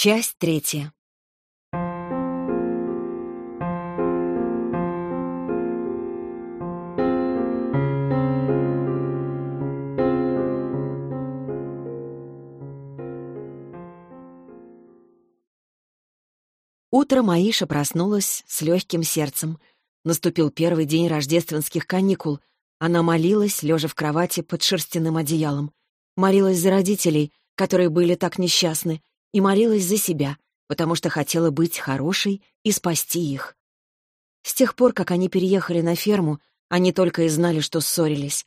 Часть третья. Утром Аиша проснулась с легким сердцем. Наступил первый день рождественских каникул. Она молилась, лежа в кровати под шерстяным одеялом. Молилась за родителей, которые были так несчастны, и молилась за себя, потому что хотела быть хорошей и спасти их. С тех пор, как они переехали на ферму, они только и знали, что ссорились.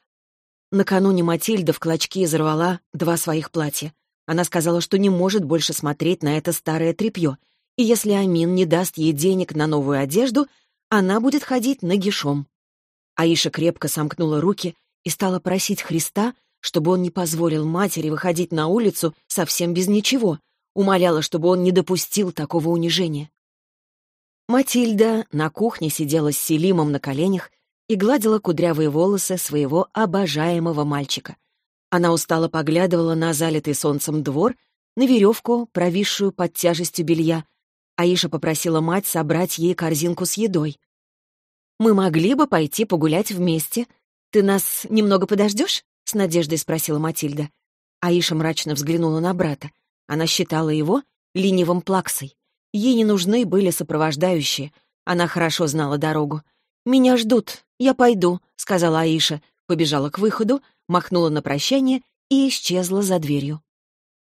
Накануне Матильда в клочки изорвала два своих платья. Она сказала, что не может больше смотреть на это старое тряпье — и если Амин не даст ей денег на новую одежду, она будет ходить нагишом. Аиша крепко сомкнула руки и стала просить Христа, чтобы он не позволил матери выходить на улицу совсем без ничего, умоляла, чтобы он не допустил такого унижения. Матильда на кухне сидела с Селимом на коленях и гладила кудрявые волосы своего обожаемого мальчика. Она устало поглядывала на залитый солнцем двор, на веревку, провисшую под тяжестью белья, Аиша попросила мать собрать ей корзинку с едой. «Мы могли бы пойти погулять вместе. Ты нас немного подождешь?» — с надеждой спросила Матильда. Аиша мрачно взглянула на брата. Она считала его ленивым плаксой. Ей не нужны были сопровождающие. Она хорошо знала дорогу. «Меня ждут. Я пойду», — сказала Аиша. Побежала к выходу, махнула на прощание и исчезла за дверью.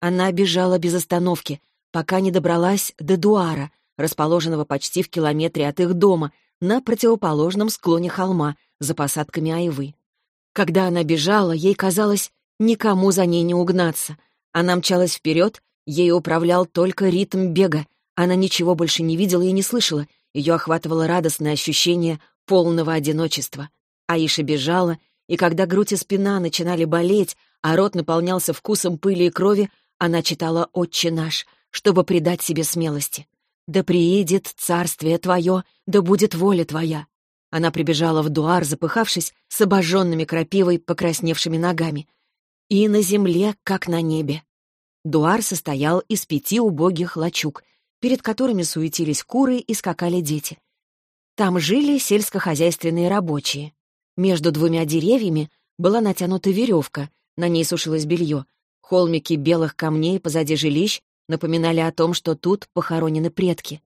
Она бежала без остановки, пока не добралась до Дуара, расположенного почти в километре от их дома, на противоположном склоне холма, за посадками айвы. Когда она бежала, ей казалось, никому за ней не угнаться. Она мчалась вперед, ей управлял только ритм бега. Она ничего больше не видела и не слышала. Ее охватывало радостное ощущение полного одиночества. Аиша бежала, и когда грудь и спина начинали болеть, а рот наполнялся вкусом пыли и крови, она читала «Отче наш», чтобы придать себе смелости. «Да приедет царствие твое, да будет воля твоя». Она прибежала в дуар, запыхавшись, с обожженными крапивой, покрасневшими ногами. И на земле, как на небе. Дуар состоял из пяти убогих лачуг, перед которыми суетились куры и скакали дети. Там жили сельскохозяйственные рабочие. Между двумя деревьями была натянута веревка, на ней сушилось белье. Холмики белых камней позади жилищ напоминали о том, что тут похоронены предки.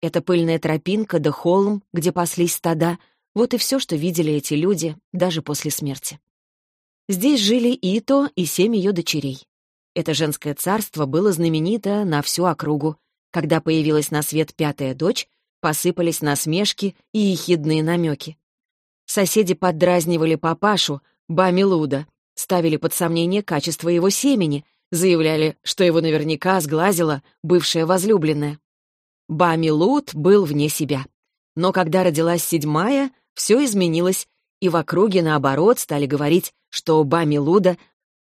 Эта пыльная тропинка да холм, где паслись стада, вот и все, что видели эти люди даже после смерти. Здесь жили Ито и семь ее дочерей. Это женское царство было знаменито на всю округу. Когда появилась на свет пятая дочь, посыпались насмешки и ехидные намеки. Соседи поддразнивали папашу, Бамилуда, ставили под сомнение качество его семени, Заявляли, что его наверняка сглазила бывшая возлюбленная. Бами Лут был вне себя. Но когда родилась седьмая, все изменилось, и в округе, наоборот, стали говорить, что Бами Луда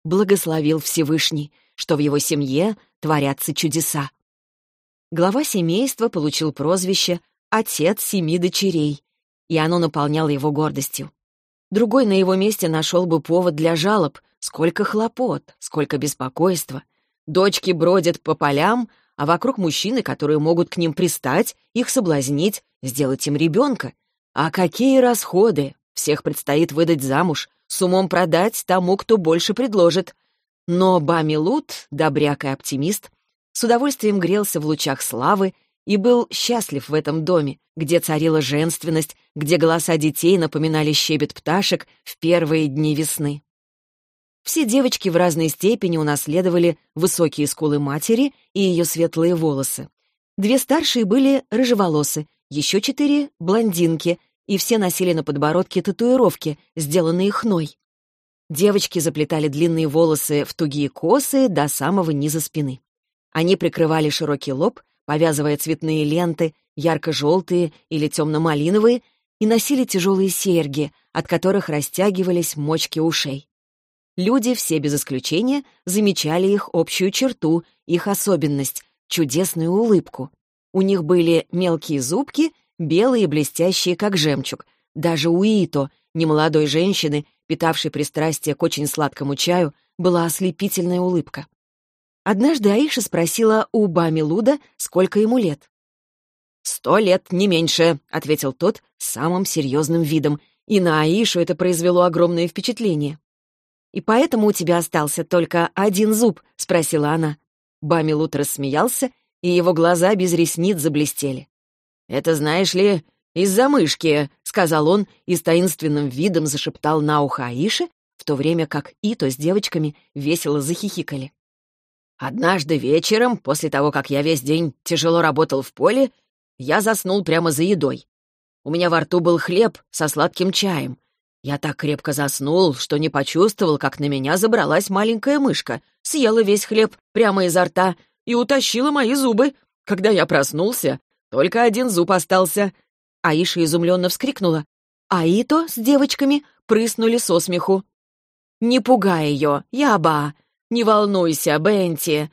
благословил Всевышний, что в его семье творятся чудеса. Глава семейства получил прозвище «Отец семи дочерей», и оно наполняло его гордостью. Другой на его месте нашел бы повод для жалоб, Сколько хлопот, сколько беспокойства. Дочки бродят по полям, а вокруг мужчины, которые могут к ним пристать, их соблазнить, сделать им ребенка. А какие расходы! Всех предстоит выдать замуж, с умом продать тому, кто больше предложит. Но Бамилут, добряк и оптимист, с удовольствием грелся в лучах славы и был счастлив в этом доме, где царила женственность, где голоса детей напоминали щебет пташек в первые дни весны. Все девочки в разной степени унаследовали высокие скулы матери и ее светлые волосы. Две старшие были рыжеволосы, еще четыре — блондинки, и все носили на подбородке татуировки, сделанные хной. Девочки заплетали длинные волосы в тугие косы до самого низа спины. Они прикрывали широкий лоб, повязывая цветные ленты, ярко-желтые или темно-малиновые, и носили тяжелые серьги, от которых растягивались мочки ушей. Люди, все без исключения, замечали их общую черту, их особенность — чудесную улыбку. У них были мелкие зубки, белые и блестящие, как жемчуг. Даже у Ито, немолодой женщины, питавшей пристрастие к очень сладкому чаю, была ослепительная улыбка. Однажды Аиша спросила у Бами Луда, сколько ему лет. «Сто лет, не меньше», — ответил тот самым серьезным видом, и на Аишу это произвело огромное впечатление. «И поэтому у тебя остался только один зуб?» — спросила она. Бами Лут рассмеялся, и его глаза без ресниц заблестели. «Это, знаешь ли, из-за мышки», — сказал он и с таинственным видом зашептал на ухо Аиши, в то время как Ито с девочками весело захихикали. «Однажды вечером, после того, как я весь день тяжело работал в поле, я заснул прямо за едой. У меня во рту был хлеб со сладким чаем. Я так крепко заснул, что не почувствовал, как на меня забралась маленькая мышка, съела весь хлеб прямо изо рта и утащила мои зубы. Когда я проснулся, только один зуб остался. Аиша изумленно вскрикнула. Аито с девочками прыснули со смеху. «Не пугай ее, Яба! Не волнуйся, Бенти!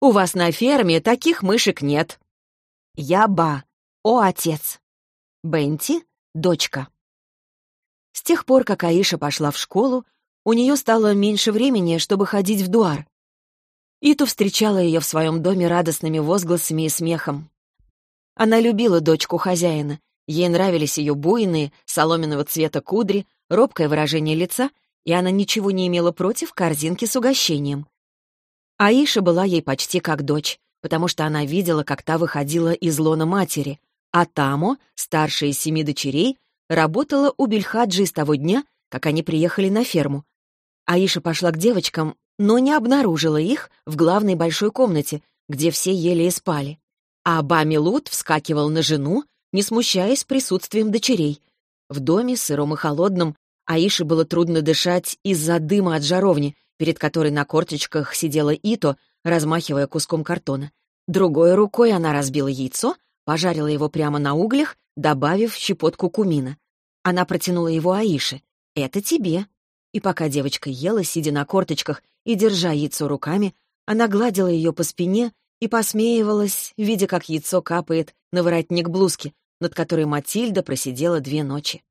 У вас на ферме таких мышек нет!» Яба, о отец! Бенти — дочка. С тех пор, как Аиша пошла в школу, у нее стало меньше времени, чтобы ходить в дуар. Иту встречала ее в своем доме радостными возгласами и смехом. Она любила дочку хозяина. Ей нравились ее буйные, соломенного цвета кудри, робкое выражение лица, и она ничего не имела против корзинки с угощением. Аиша была ей почти как дочь, потому что она видела, как та выходила из лона матери, а Тамо, старшая из семи дочерей, работала у Бельхаджи с того дня, как они приехали на ферму. Аиша пошла к девочкам, но не обнаружила их в главной большой комнате, где все ели и спали. А Бами Лут вскакивал на жену, не смущаясь присутствием дочерей. В доме, сыром и холодном, Аише было трудно дышать из-за дыма от жаровни, перед которой на корточках сидела Ито, размахивая куском картона. Другой рукой она разбила яйцо, пожарила его прямо на углях, добавив щепотку кумина. Она протянула его Аише. «Это тебе». И пока девочка ела, сидя на корточках и держа яйцо руками, она гладила ее по спине и посмеивалась, видя, как яйцо капает на воротник блузки, над которой Матильда просидела две ночи.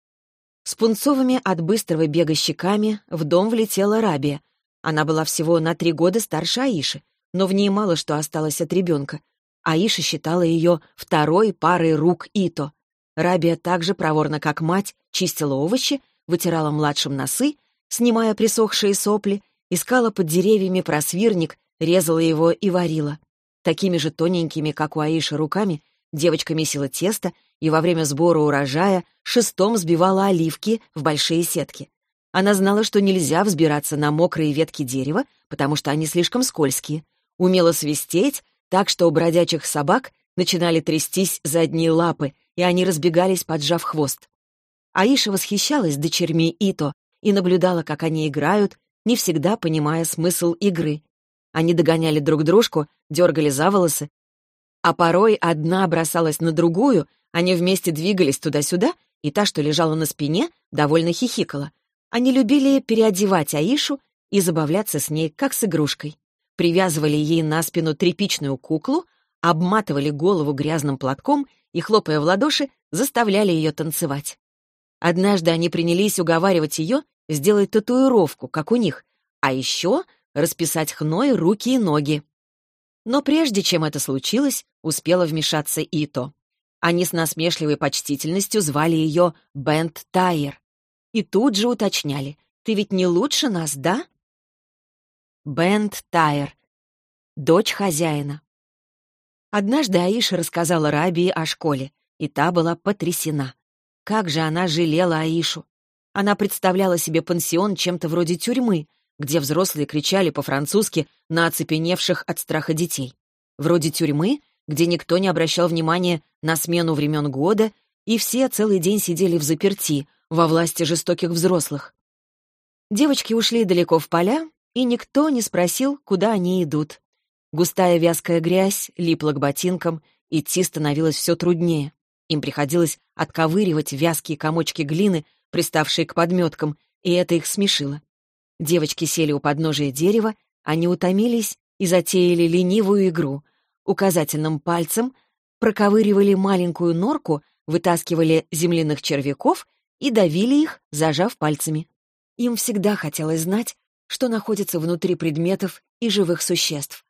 С пунцовыми от быстрого бега щеками в дом влетела Рабия. Она была всего на три года старше Аиши, но в ней мало что осталось от ребенка. Аиша считала ее второй парой рук Ито. Рабия так же проворно, как мать, чистила овощи, вытирала младшим носы, снимая присохшие сопли, искала под деревьями просвирник, резала его и варила. Такими же тоненькими, как у Аиши, руками девочка месила тесто и во время сбора урожая шестом сбивала оливки в большие сетки. Она знала, что нельзя взбираться на мокрые ветки дерева, потому что они слишком скользкие. Умела свистеть, так что у бродячих собак начинали трястись задние лапы, и они разбегались, поджав хвост. Аиша восхищалась дочерьми Ито и наблюдала, как они играют, не всегда понимая смысл игры. Они догоняли друг дружку, дергали за волосы, а порой одна бросалась на другую, они вместе двигались туда-сюда, и та, что лежала на спине, довольно хихикала. Они любили переодевать Аишу и забавляться с ней, как с игрушкой привязывали ей на спину тряпичную куклу, обматывали голову грязным платком и, хлопая в ладоши, заставляли ее танцевать. Однажды они принялись уговаривать ее сделать татуировку, как у них, а еще расписать хной руки и ноги. Но прежде чем это случилось, успела вмешаться Ито. Они с насмешливой почтительностью звали ее Бент Тайер. И тут же уточняли, «Ты ведь не лучше нас, да?» Бент Тайер, дочь хозяина. Однажды Аиша рассказала Рабии о школе, и та была потрясена. Как же она жалела Аишу. Она представляла себе пансион чем-то вроде тюрьмы, где взрослые кричали по-французски на оцепеневших от страха детей. Вроде тюрьмы, где никто не обращал внимания на смену времен года, и все целый день сидели в заперти, во власти жестоких взрослых. Девочки ушли далеко в поля, и никто не спросил, куда они идут. Густая вязкая грязь липла к ботинкам, идти становилось все труднее. Им приходилось отковыривать вязкие комочки глины, приставшие к подметкам, и это их смешило. Девочки сели у подножия дерева, они утомились и затеяли ленивую игру. Указательным пальцем проковыривали маленькую норку, вытаскивали земляных червяков и давили их, зажав пальцами. Им всегда хотелось знать, что находится внутри предметов и живых существ.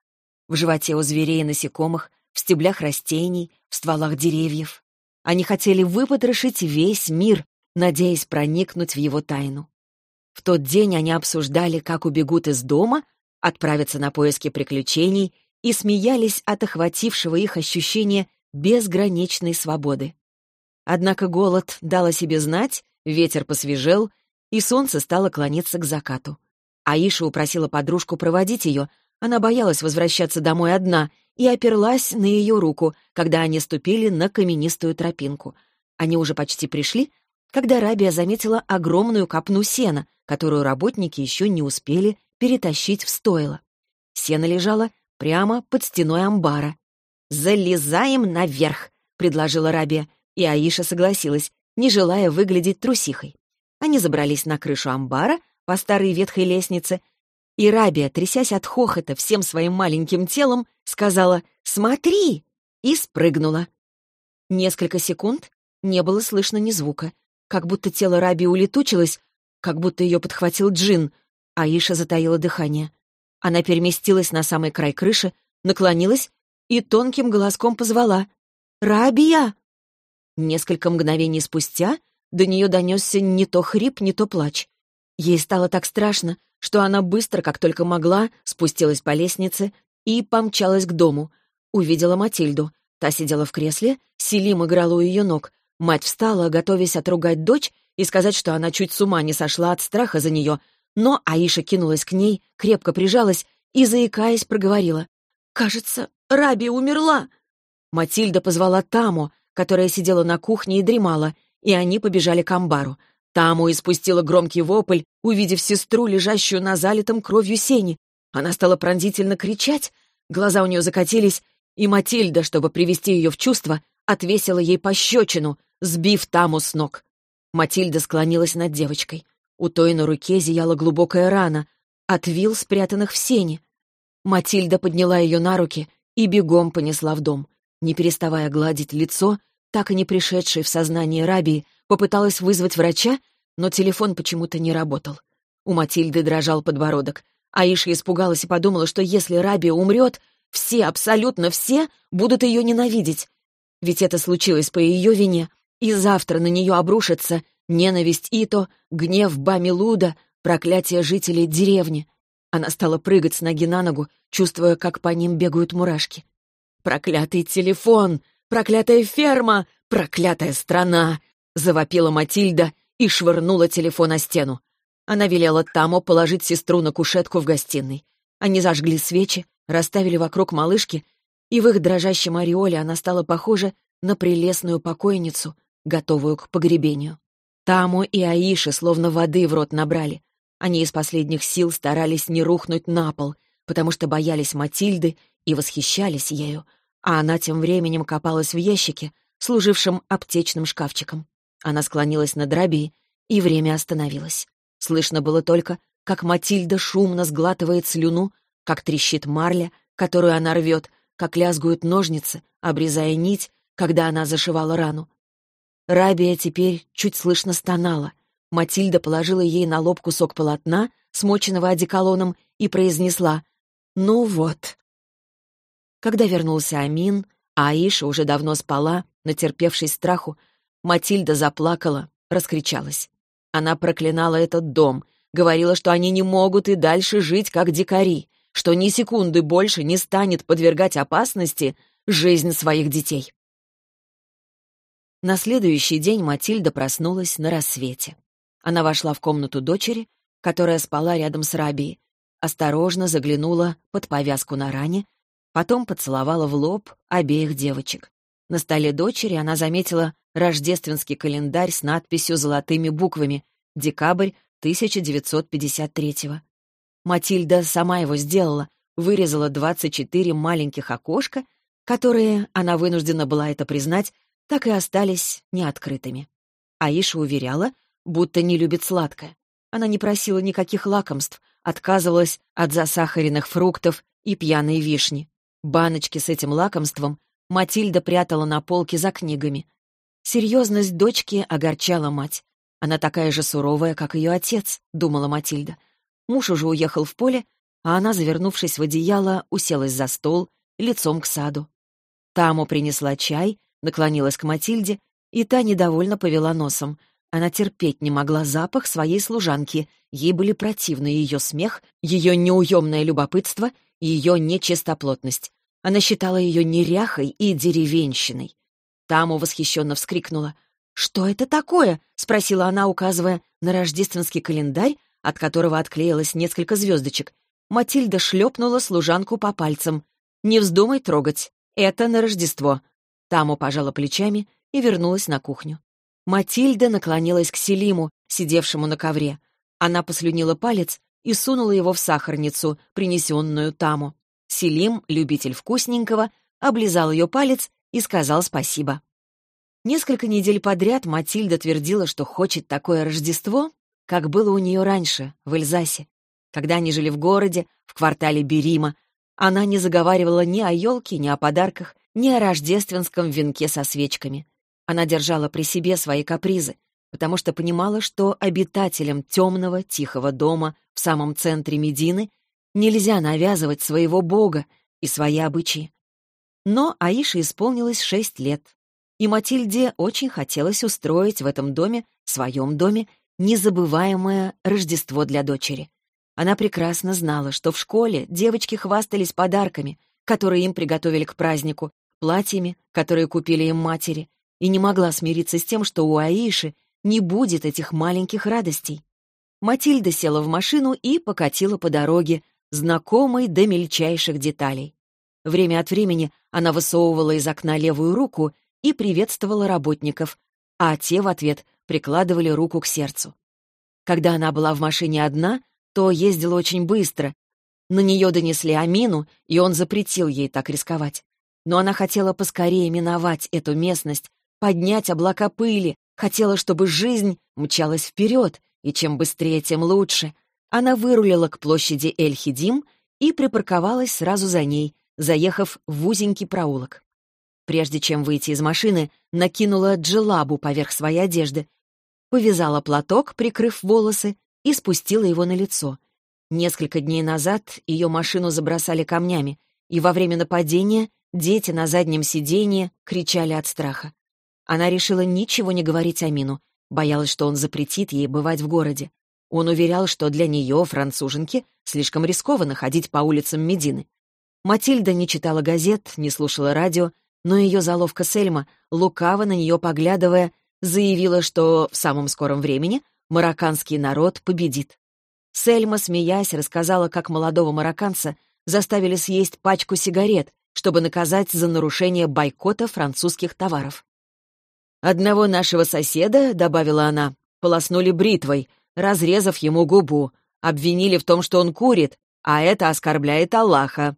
в животе у зверей и насекомых, в стеблях растений, в стволах деревьев. Они хотели выпотрошить весь мир, надеясь проникнуть в его тайну. В тот день они обсуждали, как убегут из дома, отправятся на поиски приключений и смеялись от охватившего их ощущения безграничной свободы. Однако голод дал о себе знать, ветер посвежел, и солнце стало клониться к закату. Аиша упросила подружку проводить ее, она боялась возвращаться домой одна и оперлась на ее руку, когда они ступили на каменистую тропинку. Они уже почти пришли, когда Рабия заметила огромную копну сена, которую работники еще не успели перетащить в стойло. Сено лежало прямо под стеной амбара. «Залезаем наверх», — предложила Рабия, и Аиша согласилась, не желая выглядеть трусихой. Они забрались на крышу амбара по старой ветхой лестнице, и Рабия, трясясь от хохота всем своим маленьким телом, сказала «Смотри!» и спрыгнула. Несколько секунд не было слышно ни звука, как будто тело Раби улетучилось, как будто ее подхватил джин. Аиша затаила дыхание. Она переместилась на самый край крыши, наклонилась и тонким голоском позвала «Рабия!». Несколько мгновений спустя до нее донесся не то хрип, не то плач. Ей стало так страшно, что она быстро, как только могла, спустилась по лестнице и помчалась к дому. Увидела Матильду. Та сидела в кресле, Селим играла у ее ног. Мать встала, готовясь отругать дочь и сказать, что она чуть с ума не сошла от страха за нее, но Аиша кинулась к ней, крепко прижалась и, заикаясь, проговорила. «Кажется, Раби умерла!» Матильда позвала Таму, которая сидела на кухне и дремала, и они побежали к амбару. Таму испустила громкий вопль, увидев сестру, лежащую на залитом кровью сене. Она стала пронзительно кричать, глаза у нее закатились, и Матильда, чтобы привести ее в чувство, отвесила ей пощечину, сбив Таму с ног. Матильда склонилась над девочкой. У той на руке зияла глубокая рана, от вил, спрятанных в сене. Матильда подняла ее на руки и бегом понесла в дом. Не переставая гладить лицо, так и не пришедшей в сознание Рабии, попыталась вызвать врача, но телефон почему-то не работал. У Матильды дрожал подбородок. Аиша испугалась и подумала, что если Рабия умрет, все, абсолютно все, будут ее ненавидеть. Ведь это случилось по ее вине, и завтра на нее обрушится ненависть Ито, гнев Бамилуда, проклятие жителей деревни. Она стала прыгать с ноги на ногу, чувствуя, как по ним бегают мурашки. «Проклятый телефон! Проклятая ферма! Проклятая страна!» — завопила Матильда и швырнула телефон о стену. Она велела Тамо положить сестру на кушетку в гостиной. Они зажгли свечи, расставили вокруг малышки, и в их дрожащем ореоле она стала похожа на прелестную покойницу, готовую к погребению. Таму и Аиши словно воды в рот набрали. Они из последних сил старались не рухнуть на пол, потому что боялись Матильды и восхищались ею, а она тем временем копалась в ящике, служившем аптечным шкафчиком. Она склонилась над Раби, и время остановилось. Слышно было только, как Матильда шумно сглатывает слюну, как трещит марля, которую она рвет, как лязгуют ножницы, обрезая нить, когда она зашивала рану. Рабия теперь чуть слышно стонала. Матильда положила ей на лоб кусок полотна, смоченного одеколоном, и произнесла «Ну вот». Когда вернулся Амин, а Аиша уже давно спала, натерпевшись страху, Матильда заплакала, раскричалась. Она проклинала этот дом, говорила, что они не могут и дальше жить как дикари, что ни секунды больше не станет подвергать опасности жизнь своих детей. На следующий день Матильда проснулась на рассвете. Она вошла в комнату дочери, которая спала рядом с Рабией, осторожно заглянула под повязку на ране, потом поцеловала в лоб обеих девочек. На столе дочери она заметила рождественский календарь с надписью золотыми буквами «Декабрь 1953-го». Матильда сама его сделала, вырезала 24 маленьких окошка, которые, она вынуждена была это признать, так и остались неоткрытыми. Аиша уверяла, будто не любит сладкое. Она не просила никаких лакомств, отказывалась от засахаренных фруктов и пьяной вишни. Баночки с этим лакомством Матильда прятала на полке за книгами. Серьезность дочки огорчала мать. Она такая же суровая, как ее отец, думала Матильда. Муж уже уехал в поле, а она, завернувшись в одеяло, уселась за стол, лицом к саду. Таму принесла чай, наклонилась к Матильде, и та недовольно повела носом. Она терпеть не могла запах своей служанки, ей были противны ее смех, ее неуемное любопытство ее нечистоплотность. Она считала ее неряхой и деревенщиной. Таму восхищенно вскрикнула. «Что это такое?» — спросила она, указывая на рождественский календарь, от которого отклеилось несколько звездочек. Матильда шлепнула служанку по пальцам. «Не вздумай трогать. Это на Рождество». Таму пожала плечами и вернулась на кухню. Матильда наклонилась к Селиму, сидевшему на ковре. Она послюнила палец и сунула его в сахарницу, принесенную Таму. Селим, любитель вкусненького, облизал ее палец и сказал спасибо. Несколько недель подряд Матильда твердила, что хочет такое Рождество, как было у нее раньше, в Эльзасе. Когда они жили в городе, в квартале Берима, она не заговаривала ни о елке, ни о подарках, ни о рождественском венке со свечками. Она держала при себе свои капризы, потому что понимала, что обитателям темного, тихого дома в самом центре Медины нельзя навязывать своего бога и свои обычаи. Но Аише исполнилось шесть лет, и Матильде очень хотелось устроить в этом доме, в своем доме, незабываемое Рождество для дочери. Она прекрасно знала, что в школе девочки хвастались подарками, которые им приготовили к празднику, платьями, которые купили им матери, и не могла смириться с тем, что у Аиши не будет этих маленьких радостей. Матильда села в машину и покатила по дороге, знакомой до мельчайших деталей. Время от времени она высовывала из окна левую руку и приветствовала работников, а те в ответ прикладывали руку к сердцу. Когда она была в машине одна, то ездила очень быстро. На нее донесли Амину, и он запретил ей так рисковать. Но она хотела поскорее миновать эту местность, поднять облака пыли, хотела, чтобы жизнь мчалась вперед, и чем быстрее, тем лучше. Она вырулила к площади Эль-Хидим и припарковалась сразу за ней, заехав в узенький проулок. Прежде чем выйти из машины, накинула джелабу поверх своей одежды, повязала платок, прикрыв волосы, и спустила его на лицо. Несколько дней назад ее машину забросали камнями, и во время нападения дети на заднем сиденье кричали от страха. Она решила ничего не говорить Амину, боялась, что он запретит ей бывать в городе. Он уверял, что для нее, француженки, слишком рискованно ходить по улицам Медины. Матильда не читала газет, не слушала радио, но ее заловка Сельма, лукаво на нее поглядывая, заявила, что в самом скором времени марокканский народ победит. Сельма, смеясь, рассказала, как молодого марокканца заставили съесть пачку сигарет, чтобы наказать за нарушение бойкота французских товаров. «Одного нашего соседа, — добавила она, — полоснули бритвой, разрезав ему губу, обвинили в том, что он курит, а это оскорбляет Аллаха».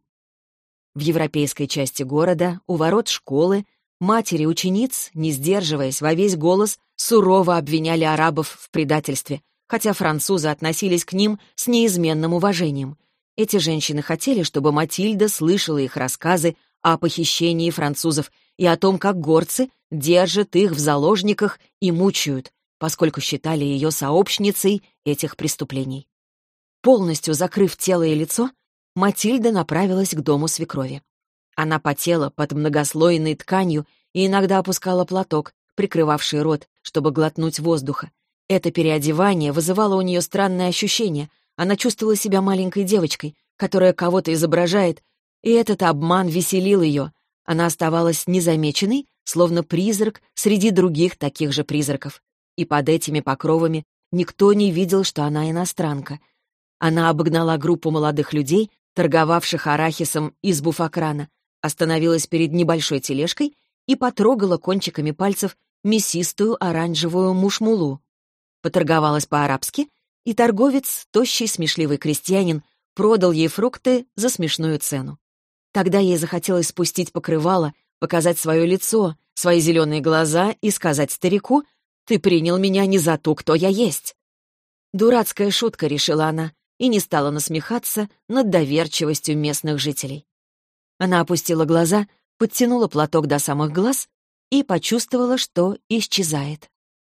В европейской части города, у ворот школы, матери учениц, не сдерживаясь во весь голос, сурово обвиняли арабов в предательстве, хотя французы относились к ним с неизменным уважением. Эти женщины хотели, чтобы Матильда слышала их рассказы о похищении французов и о том, как горцы держат их в заложниках и мучают, поскольку считали ее сообщницей этих преступлений. Полностью закрыв тело и лицо, Матильда направилась к дому свекрови. Она потела под многослойной тканью и иногда опускала платок, прикрывавший рот, чтобы глотнуть воздуха. Это переодевание вызывало у нее странное ощущение. Она чувствовала себя маленькой девочкой, которая кого-то изображает, и этот обман веселил ее. Она оставалась незамеченной, словно призрак среди других таких же призраков. И под этими покровами никто не видел, что она иностранка. Она обогнала группу молодых людей, торговавших арахисом из буфакрана, остановилась перед небольшой тележкой и потрогала кончиками пальцев мясистую оранжевую мушмулу. Поторговалась по-арабски, и торговец, тощий смешливый крестьянин, продал ей фрукты за смешную цену. Тогда ей захотелось спустить покрывало, показать свое лицо, свои зеленые глаза и сказать старику «Ты принял меня не за ту, кто я есть». Дурацкая шутка, решила она, и не стала насмехаться над доверчивостью местных жителей. Она опустила глаза, подтянула платок до самых глаз и почувствовала, что исчезает.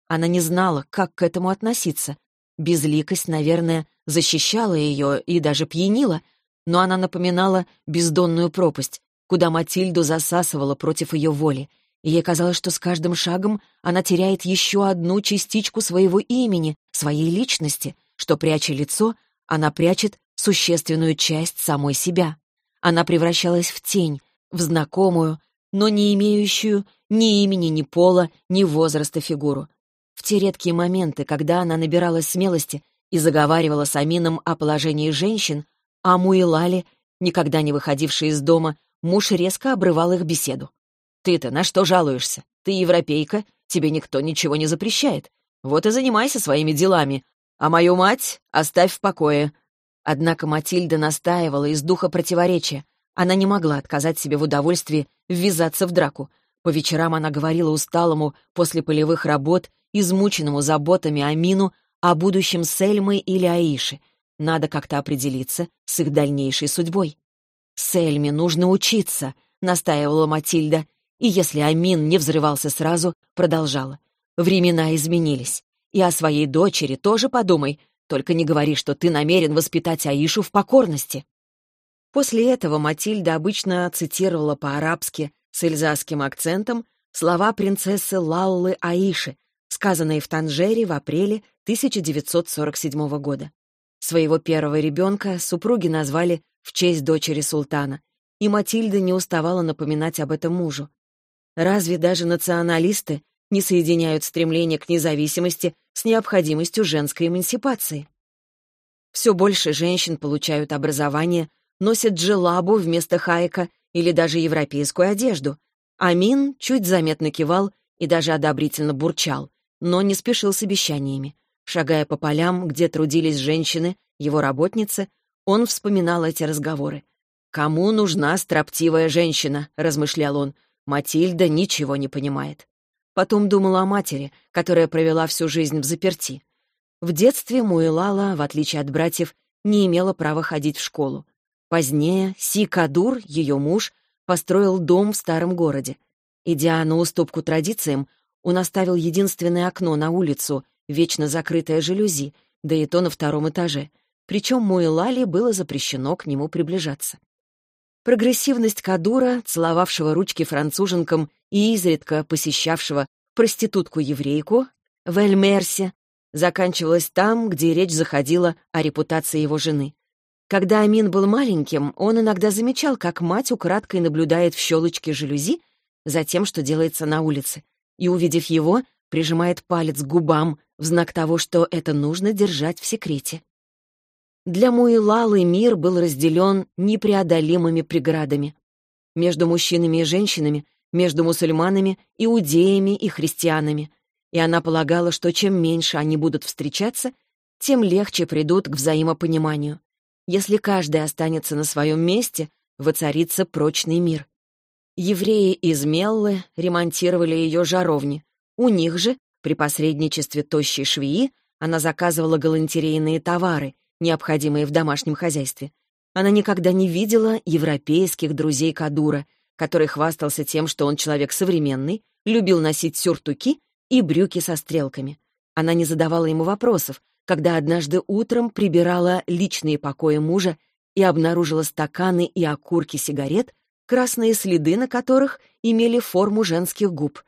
Она не знала, как к этому относиться. Безликость, наверное, защищала ее и даже пьянила, но она напоминала бездонную пропасть, куда Матильду засасывала против ее воли, ей казалось, что с каждым шагом она теряет еще одну частичку своего имени, своей личности, что, пряча лицо, она прячет существенную часть самой себя. Она превращалась в тень, в знакомую, но не имеющую ни имени, ни пола, ни возраста фигуру. В те редкие моменты, когда она набиралась смелости и заговаривала с Амином о положении женщин, а Муилали, никогда не выходивший из дома, муж резко обрывал их беседу. «Ты-то на что жалуешься? Ты европейка, тебе никто ничего не запрещает. Вот и занимайся своими делами, а мою мать оставь в покое». Однако Матильда настаивала из духа противоречия. Она не могла отказать себе в удовольствии ввязаться в драку. По вечерам она говорила усталому после полевых работ, измученному заботами Амину о будущем Сельмы или Аиши. Надо как-то определиться с их дальнейшей судьбой. «Сельме нужно учиться», — настаивала Матильда, и если Амин не взрывался сразу, продолжала. «Времена изменились. И о своей дочери тоже подумай, только не говори, что ты намерен воспитать Аишу в покорности». После этого Матильда обычно цитировала по-арабски с эльзасским акцентом слова принцессы Лаллы Аиши, сказанные в Танжере в апреле 1947 года. Своего первого ребенка супруги назвали в честь дочери султана, и Матильда не уставала напоминать об этом мужу. Разве даже националисты не соединяют стремление к независимости с необходимостью женской эмансипации? Все больше женщин получают образование, носят джелабу вместо хайка или даже европейскую одежду. Амин чуть заметно кивал и даже одобрительно бурчал, но не спешил с обещаниями. Шагая по полям, где трудились женщины, его работницы, он вспоминал эти разговоры. «Кому нужна строптивая женщина?» — размышлял он. «Матильда ничего не понимает». Потом думал о матери, которая провела всю жизнь в заперти. В детстве Муэлала, в отличие от братьев, не имела права ходить в школу. Позднее Си Кадур, ее муж, построил дом в старом городе. Идя на уступку традициям, он оставил единственное окно на улицу, вечно закрытое жалюзи, да и то на втором этаже. Причем Муэлали было запрещено к нему приближаться. Прогрессивность Кадура, целовавшего ручки француженкам и изредка посещавшего проститутку-еврейку в Эльмерсе, заканчивалась там, где речь заходила о репутации его жены. Когда Амин был маленьким, он иногда замечал, как мать украдкой наблюдает в щелочке жалюзи за тем, что делается на улице, и, увидев его, прижимает палец к губам в знак того, что это нужно держать в секрете. Для Муилалы мир был разделен непреодолимыми преградами. Между мужчинами и женщинами, между мусульманами, иудеями и христианами. И она полагала, что чем меньше они будут встречаться, тем легче придут к взаимопониманию. Если каждый останется на своем месте, воцарится прочный мир. Евреи из Меллы ремонтировали ее жаровни. У них же, при посредничестве тощей швеи, она заказывала галантерейные товары, необходимые в домашнем хозяйстве. Она никогда не видела европейских друзей Кадура, который хвастался тем, что он человек современный, любил носить сюртуки и брюки со стрелками. Она не задавала ему вопросов, когда однажды утром прибирала личные покои мужа и обнаружила стаканы и окурки сигарет, красные следы на которых имели форму женских губ.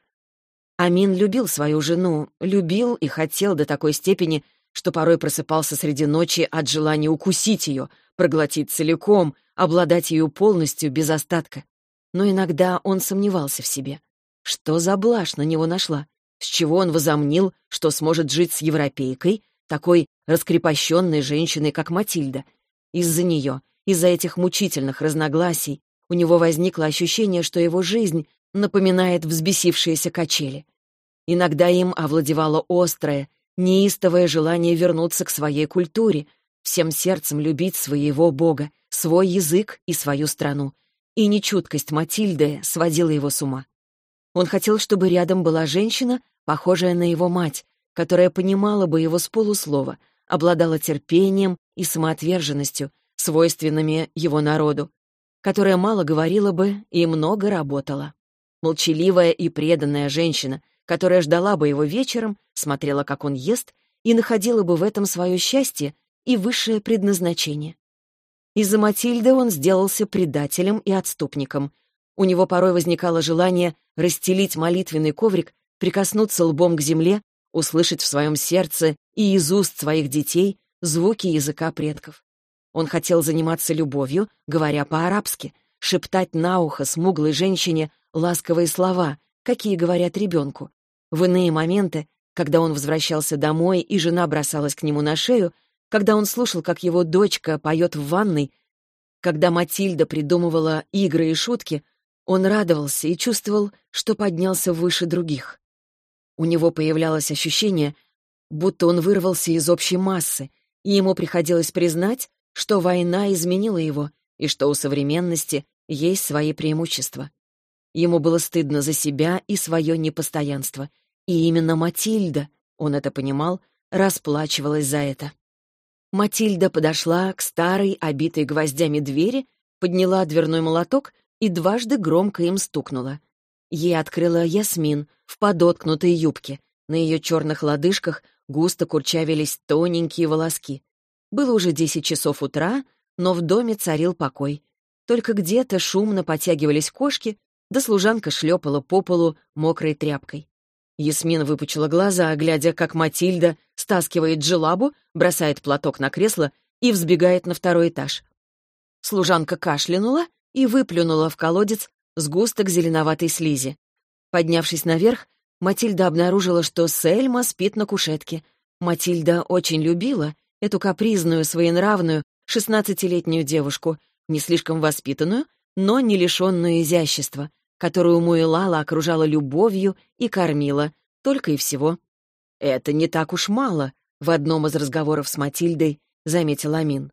Амин любил свою жену, любил и хотел до такой степени, что порой просыпался среди ночи от желания укусить ее, проглотить целиком, обладать ее полностью, без остатка. Но иногда он сомневался в себе. Что за блажь на него нашла? С чего он возомнил, что сможет жить с европейкой, такой раскрепощенной женщиной, как Матильда. Из-за нее, из-за этих мучительных разногласий, у него возникло ощущение, что его жизнь напоминает взбесившиеся качели. Иногда им овладевало острое, неистовое желание вернуться к своей культуре, всем сердцем любить своего бога, свой язык и свою страну. И нечуткость Матильды сводила его с ума. Он хотел, чтобы рядом была женщина, похожая на его мать, которая понимала бы его с полуслова, обладала терпением и самоотверженностью, свойственными его народу, которая мало говорила бы и много работала. Молчаливая и преданная женщина, которая ждала бы его вечером, смотрела, как он ест, и находила бы в этом свое счастье и высшее предназначение. Из-за Матильды он сделался предателем и отступником. У него порой возникало желание расстелить молитвенный коврик, прикоснуться лбом к земле, услышать в своем сердце и из уст своих детей звуки языка предков. Он хотел заниматься любовью, говоря по-арабски, шептать на ухо смуглой женщине ласковые слова, какие говорят ребенку. В иные моменты, когда он возвращался домой и жена бросалась к нему на шею, когда он слушал, как его дочка поет в ванной, когда Матильда придумывала игры и шутки, он радовался и чувствовал, что поднялся выше других. У него появлялось ощущение, будто он вырвался из общей массы, и ему приходилось признать, что война изменила его и что у современности есть свои преимущества. Ему было стыдно за себя и свое непостоянство, и именно Матильда, он это понимал, расплачивалась за это. Матильда подошла к старой, обитой гвоздями двери, подняла дверной молоток и дважды громко им стукнула. Ей открыла Ясмин в подоткнутой юбке. На ее черных лодыжках густо курчавились тоненькие волоски. Было уже десять часов утра, но в доме царил покой. Только где-то шумно потягивались кошки, да служанка шлепала по полу мокрой тряпкой. Ясмин выпучила глаза, глядя, как Матильда стаскивает джелабу, бросает платок на кресло и взбегает на второй этаж. Служанка кашлянула и выплюнула в колодец сгусток зеленоватой слизи. Поднявшись наверх, Матильда обнаружила, что Сельма спит на кушетке. Матильда очень любила эту капризную, своенравную, шестнадцатилетнюю девушку, не слишком воспитанную, но не лишенную изящества, которую Муэлала окружала любовью и кормила, только и всего. «Это не так уж мало», — в одном из разговоров с Матильдой заметил Амин.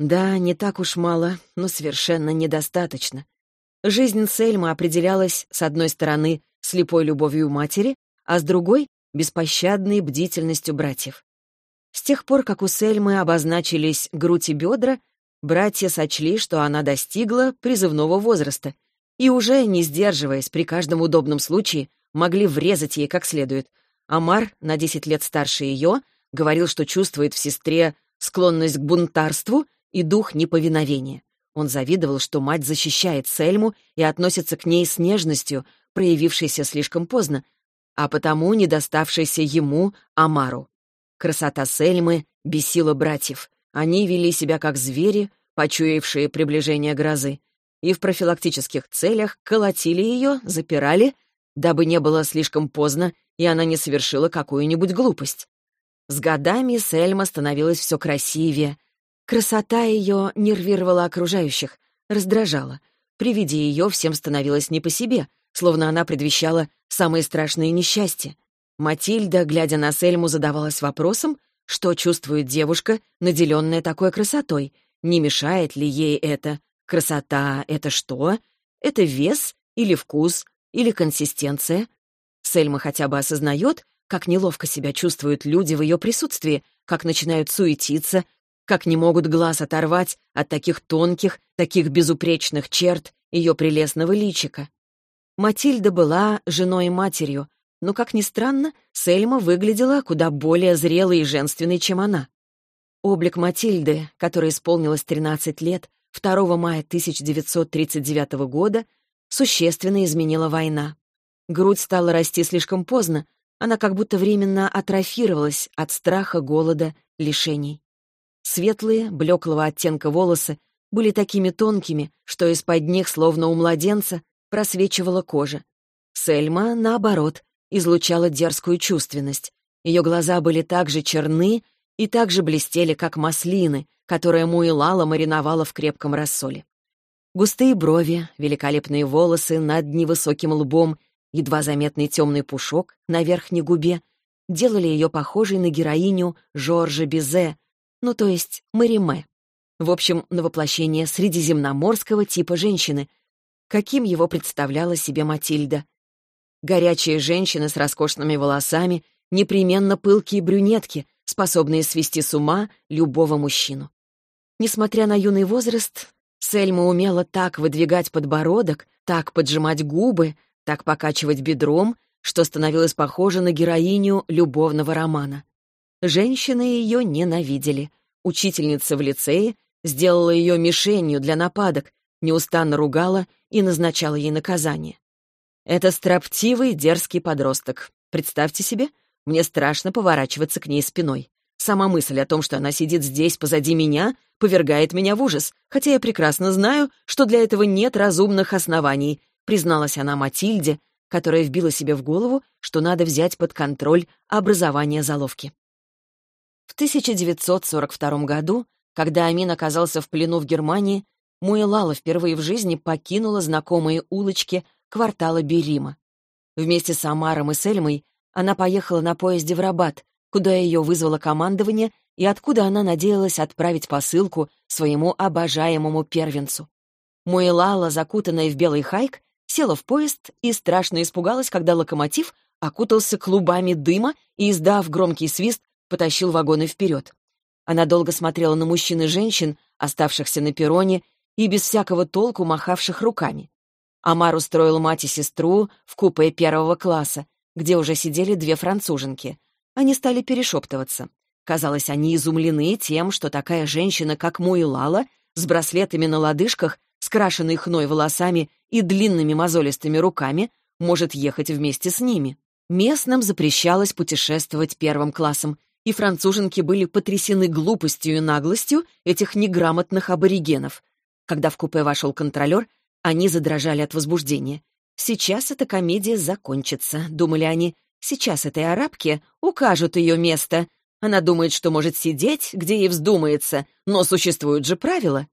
«Да, не так уж мало, но совершенно недостаточно. Жизнь Сельмы определялась, с одной стороны, слепой любовью матери, а с другой — беспощадной бдительностью братьев. С тех пор, как у Сельмы обозначились грудь и бедра, братья сочли, что она достигла призывного возраста — и уже, не сдерживаясь при каждом удобном случае, могли врезать ей как следует. Амар, на десять лет старше ее, говорил, что чувствует в сестре склонность к бунтарству и дух неповиновения. Он завидовал, что мать защищает Сельму и относится к ней с нежностью, проявившейся слишком поздно, а потому не доставшейся ему, Амару. Красота Сельмы бесила братьев. Они вели себя как звери, почуявшие приближение грозы и в профилактических целях колотили ее, запирали, дабы не было слишком поздно, и она не совершила какую-нибудь глупость. С годами Сельма становилась все красивее. Красота ее нервировала окружающих, раздражала. При виде ее всем становилось не по себе, словно она предвещала самые страшные несчастья. Матильда, глядя на Сельму, задавалась вопросом, что чувствует девушка, наделенная такой красотой, не мешает ли ей это, Красота — это что? Это вес или вкус или консистенция? Сельма хотя бы осознает, как неловко себя чувствуют люди в ее присутствии, как начинают суетиться, как не могут глаз оторвать от таких тонких, таких безупречных черт ее прелестного личика. Матильда была женой и матерью, но, как ни странно, Сельма выглядела куда более зрелой и женственной, чем она. Облик Матильды, которой исполнилось 13 лет, 2 мая 1939 года существенно изменила война. Грудь стала расти слишком поздно, она как будто временно атрофировалась от страха, голода, лишений. Светлые, блеклого оттенка волосы были такими тонкими, что из-под них, словно у младенца, просвечивала кожа. Сельма, наоборот, излучала дерзкую чувственность. Ее глаза были так же черны и так же блестели, как маслины, которое Муилала мариновала в крепком рассоле. Густые брови, великолепные волосы над невысоким лбом, едва заметный темный пушок на верхней губе делали ее похожей на героиню Жоржа Бизе, ну то есть Мариме. В общем, на воплощение средиземноморского типа женщины, каким его представляла себе Матильда. Горячие женщины с роскошными волосами, непременно пылкие брюнетки, способные свести с ума любого мужчину. Несмотря на юный возраст, Сельма умела так выдвигать подбородок, так поджимать губы, так покачивать бедром, что становилась похожа на героиню любовного романа. Женщины ее ненавидели. Учительница в лицее сделала ее мишенью для нападок, неустанно ругала и назначала ей наказание. Это строптивый, дерзкий подросток. Представьте себе, мне страшно поворачиваться к ней спиной. Сама мысль о том, что она сидит здесь позади меня, повергает меня в ужас, хотя я прекрасно знаю, что для этого нет разумных оснований, призналась она Матильде, которая вбила себе в голову, что надо взять под контроль образование заловки. В 1942 году, когда Амин оказался в плену в Германии, Муэлала впервые в жизни покинула знакомые улочки квартала Берима. Вместе с Амаром и Сельмой она поехала на поезде в Рабат, куда ее вызвало командование и откуда она надеялась отправить посылку своему обожаемому первенцу. Муэлала, закутанная в белый хайк, села в поезд и страшно испугалась, когда локомотив окутался клубами дыма и, издав громкий свист, потащил вагоны вперед. Она долго смотрела на мужчин и женщин, оставшихся на перроне, и без всякого толку махавших руками. Амар устроил мать и сестру в купе первого класса, где уже сидели две француженки. Они стали перешептываться. Казалось, они изумлены тем, что такая женщина, как Муилала, с браслетами на лодыжках, скрашенной хной волосами и длинными мозолистыми руками, может ехать вместе с ними. Местным запрещалось путешествовать первым классом, и француженки были потрясены глупостью и наглостью этих неграмотных аборигенов. Когда в купе вошел контролер, они задрожали от возбуждения. «Сейчас эта комедия закончится», — думали они. «Сейчас этой арабке укажут ее место. Она думает, что может сидеть, где ей вздумается, но существуют же правила».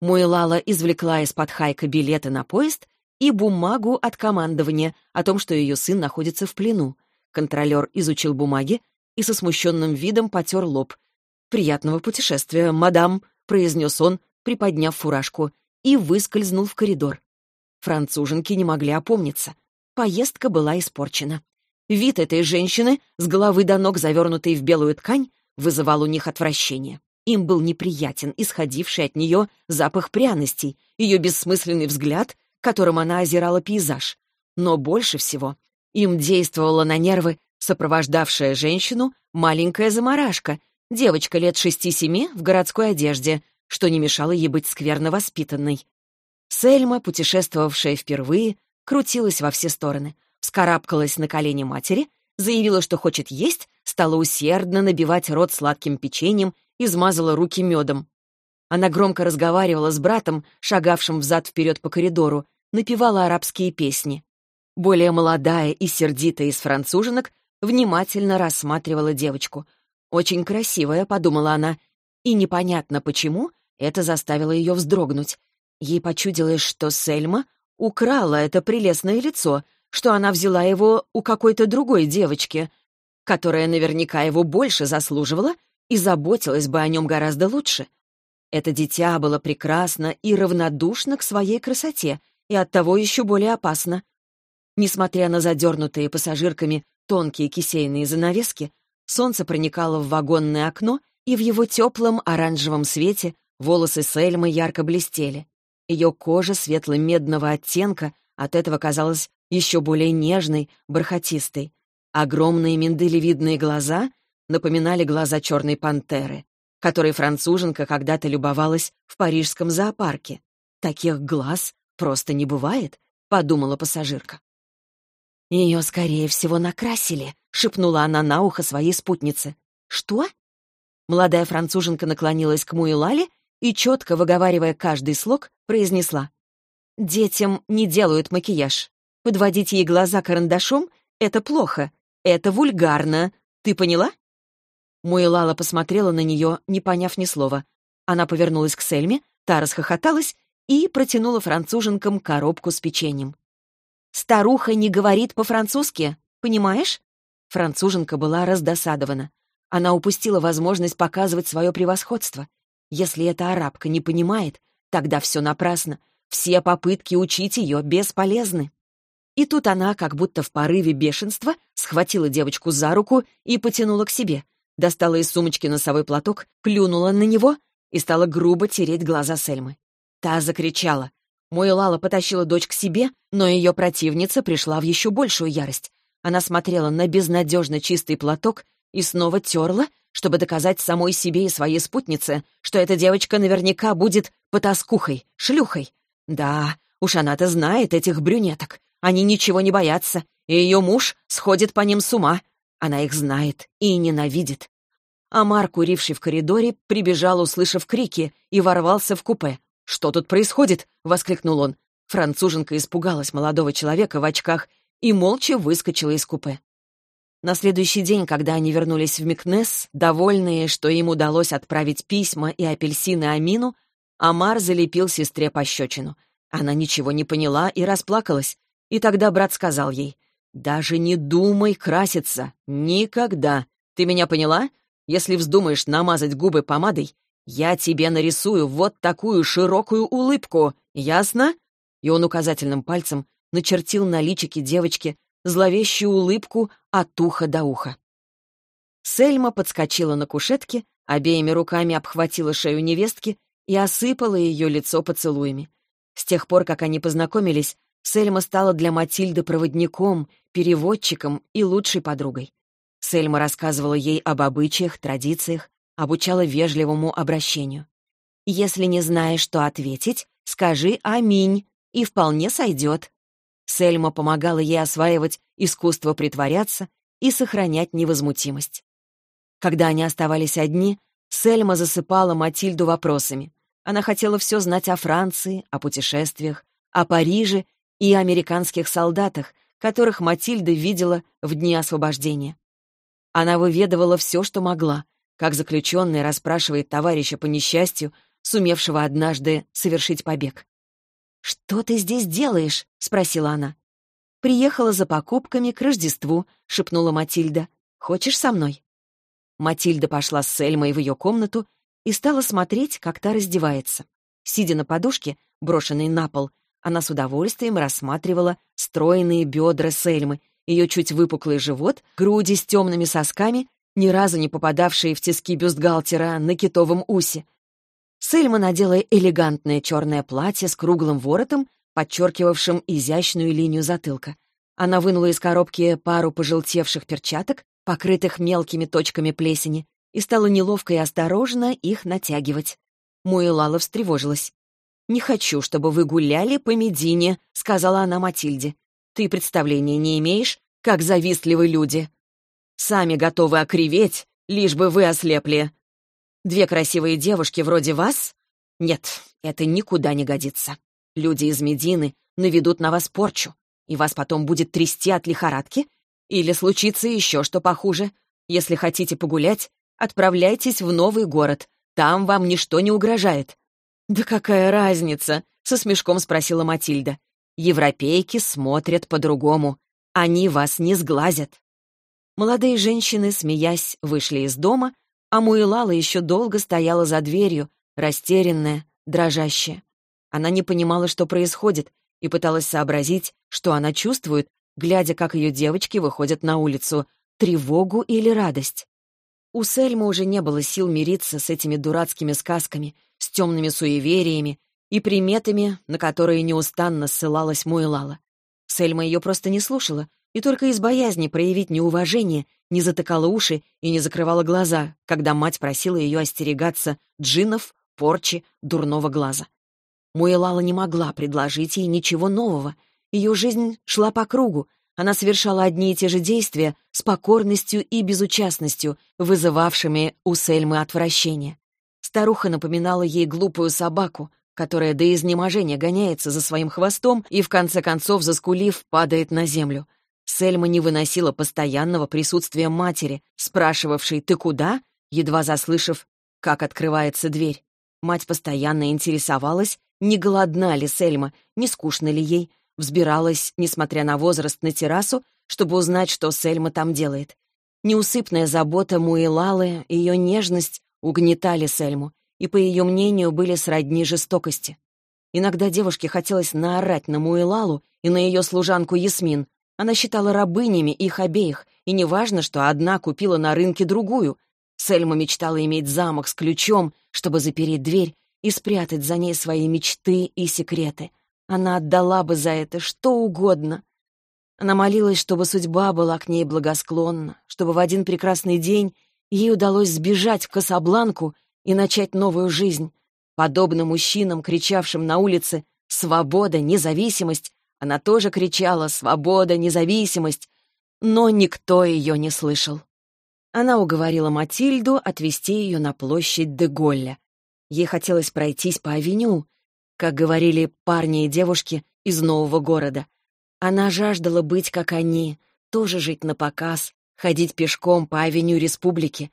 Муэлала извлекла из-под хайка билеты на поезд и бумагу от командования о том, что ее сын находится в плену. Контролер изучил бумаги и со смущенным видом потер лоб. «Приятного путешествия, мадам», — произнес он, приподняв фуражку и выскользнул в коридор. Француженки не могли опомниться. Поездка была испорчена. Вид этой женщины, с головы до ног завернутой в белую ткань, вызывал у них отвращение. Им был неприятен исходивший от нее запах пряностей, ее бессмысленный взгляд, которым она озирала пейзаж. Но больше всего им действовала на нервы сопровождавшая женщину маленькая заморашка, девочка лет шести-семи в городской одежде, что не мешало ей быть скверно воспитанной. Сельма, путешествовавшая впервые, крутилась во все стороны, вскарабкалась на колени матери, заявила, что хочет есть, стала усердно набивать рот сладким печеньем и смазала руки медом. Она громко разговаривала с братом, шагавшим взад-вперед по коридору, напевала арабские песни. Более молодая и сердитая из француженок внимательно рассматривала девочку. «Очень красивая», — подумала она, и непонятно почему это заставило ее вздрогнуть. Ей почудилось, что Сельма украла это прелестное лицо, что она взяла его у какой-то другой девочки, которая наверняка его больше заслуживала и заботилась бы о нем гораздо лучше. Это дитя было прекрасно и равнодушно к своей красоте, и оттого еще более опасно. Несмотря на задернутые пассажирками тонкие кисейные занавески, солнце проникало в вагонное окно, и в его теплом оранжевом свете волосы Сельмы ярко блестели. Ее кожа светло-медного оттенка от этого казалась еще более нежной, бархатистой. Огромные миндалевидные глаза напоминали глаза черной пантеры, которой француженка когда-то любовалась в парижском зоопарке. «Таких глаз просто не бывает», — подумала пассажирка. «Ее, скорее всего, накрасили», — шепнула она на ухо своей спутнице. «Что?» Молодая француженка наклонилась к Муилале и, четко выговаривая каждый слог, произнесла. «Детям не делают макияж. Подводить ей глаза карандашом — это плохо. Это вульгарно. Ты поняла?» Муилала посмотрела на нее, не поняв ни слова. Она повернулась к Сельме, та расхохоталась и протянула француженкам коробку с печеньем. Старуха не говорит по-французски, понимаешь?» Француженка была раздосадована. Она упустила возможность показывать свое превосходство. Если эта арабка не понимает, тогда все напрасно. Все попытки учить ее бесполезны. И тут она, как будто в порыве бешенства, схватила девочку за руку и потянула к себе, достала из сумочки носовой платок, плюнула на него и стала грубо тереть глаза Сельмы. Та закричала. Муэлала потащила дочь к себе, но ее противница пришла в еще большую ярость. Она смотрела на безнадежно чистый платок и снова терла, чтобы доказать самой себе и своей спутнице, что эта девочка наверняка будет потаскухой, шлюхой. Да, уж она-то знает этих брюнеток. Они ничего не боятся, и ее муж сходит по ним с ума. Она их знает и ненавидит. Амар, куривший в коридоре, прибежал, услышав крики, и ворвался в купе. «Что тут происходит?» — воскликнул он. Француженка испугалась молодого человека в очках и молча выскочила из купе. На следующий день, когда они вернулись в Микнес, довольные, что им удалось отправить письма и апельсины Амину, Амар залепил сестре пощечину. Она ничего не поняла и расплакалась. И тогда брат сказал ей, «Даже не думай краситься. Никогда. Ты меня поняла? Если вздумаешь намазать губы помадой, я тебе нарисую вот такую широкую улыбку. Ясно?» И он указательным пальцем начертил на личике девочки зловещую улыбку от уха до уха. Сельма подскочила на кушетке, обеими руками обхватила шею невестки и осыпала ее лицо поцелуями. С тех пор, как они познакомились, Сельма стала для Матильды проводником, переводчиком и лучшей подругой. Сельма рассказывала ей об обычаях, традициях, обучала вежливому обращению. «Если не знаешь, что ответить, скажи «Аминь», и вполне сойдет. Сельма помогала ей осваивать искусство притворяться и сохранять невозмутимость. Когда они оставались одни, Сельма засыпала Матильду вопросами. Она хотела все знать о Франции, о путешествиях, о Париже и американских солдатах, которых Матильда видела в дни освобождения. Она выведывала все, что могла, как заключенный расспрашивает товарища по несчастью, сумевшего однажды совершить побег. «Что ты здесь делаешь?» — спросила она. «Приехала за покупками к Рождеству», — шепнула Матильда. «Хочешь со мной?» Матильда пошла с Сельмой в ее комнату и стала смотреть, как та раздевается. Сидя на подушке, брошенной на пол, она с удовольствием рассматривала стройные бедра Сельмы, ее чуть выпуклый живот, груди с темными сосками, ни разу не попадавшие в тиски бюстгальтера на китовом усе, Сельма надела элегантное черное платье с круглым воротом, подчеркивавшим изящную линию затылка. Она вынула из коробки пару пожелтевших перчаток, покрытых мелкими точками плесени, и стала неловко и осторожно их натягивать. Муэлала встревожилась. «Не хочу, чтобы вы гуляли по Медине», — сказала она Матильде. «Ты представления не имеешь, как завистливы люди. Сами готовы окриветь, лишь бы вы ослепли. Две красивые девушки вроде вас? Нет, это никуда не годится. Люди из Медины наведут на вас порчу, и вас потом будет трясти от лихорадки? Или случится еще что похуже? Если хотите погулять, отправляйтесь в новый город. Там вам ничто не угрожает. «Да какая разница?» — со смешком спросила Матильда. «Европейки смотрят по-другому. Они вас не сглазят». Молодые женщины, смеясь, вышли из дома, а Муилала еще долго стояла за дверью, растерянная, дрожащая. Она не понимала, что происходит, и пыталась сообразить, что она чувствует, глядя, как ее девочки выходят на улицу, тревогу или радость. У Сельмы уже не было сил мириться с этими дурацкими сказками, с темными суевериями и приметами, на которые неустанно ссылалась Муэлала. Сельма ее просто не слушала, и только из боязни проявить неуважение не затыкала уши и не закрывала глаза, когда мать просила ее остерегаться джиннов, порчи, дурного глаза. Муэлала не могла предложить ей ничего нового. Ее жизнь шла по кругу, она совершала одни и те же действия с покорностью и безучастностью, вызывавшими у Сельмы отвращение. Старуха напоминала ей глупую собаку, которая до изнеможения гоняется за своим хвостом и, в конце концов, заскулив, падает на землю — Сельма не выносила постоянного присутствия матери, спрашивавшей «ты куда?», едва заслышав, как открывается дверь. Мать постоянно интересовалась, не голодна ли Сельма, не скучно ли ей, взбиралась, несмотря на возраст, на террасу, чтобы узнать, что Сельма там делает. Неусыпная забота Муэлалы, ее нежность угнетали Сельму, и, по ее мнению, были сродни жестокости. Иногда девушке хотелось наорать на Муэлалу и на ее служанку Ясмин, она считала рабынями их обеих, и неважно, что одна купила на рынке другую. Сельма мечтала иметь замок с ключом, чтобы запереть дверь и спрятать за ней свои мечты и секреты. Она отдала бы за это что угодно. Она молилась, чтобы судьба была к ней благосклонна, чтобы в один прекрасный день Ей удалось сбежать в Касабланку и начать новую жизнь. Подобно мужчинам, кричавшим на улице «Свобода! Независимость!», она тоже кричала «Свобода! Независимость!», но никто ее не слышал. Она уговорила Матильду отвезти ее на площадь Деголля. Ей хотелось пройтись по авеню, как говорили парни и девушки из нового города. Она жаждала быть как они, тоже жить на показ, ходить пешком по авеню Республики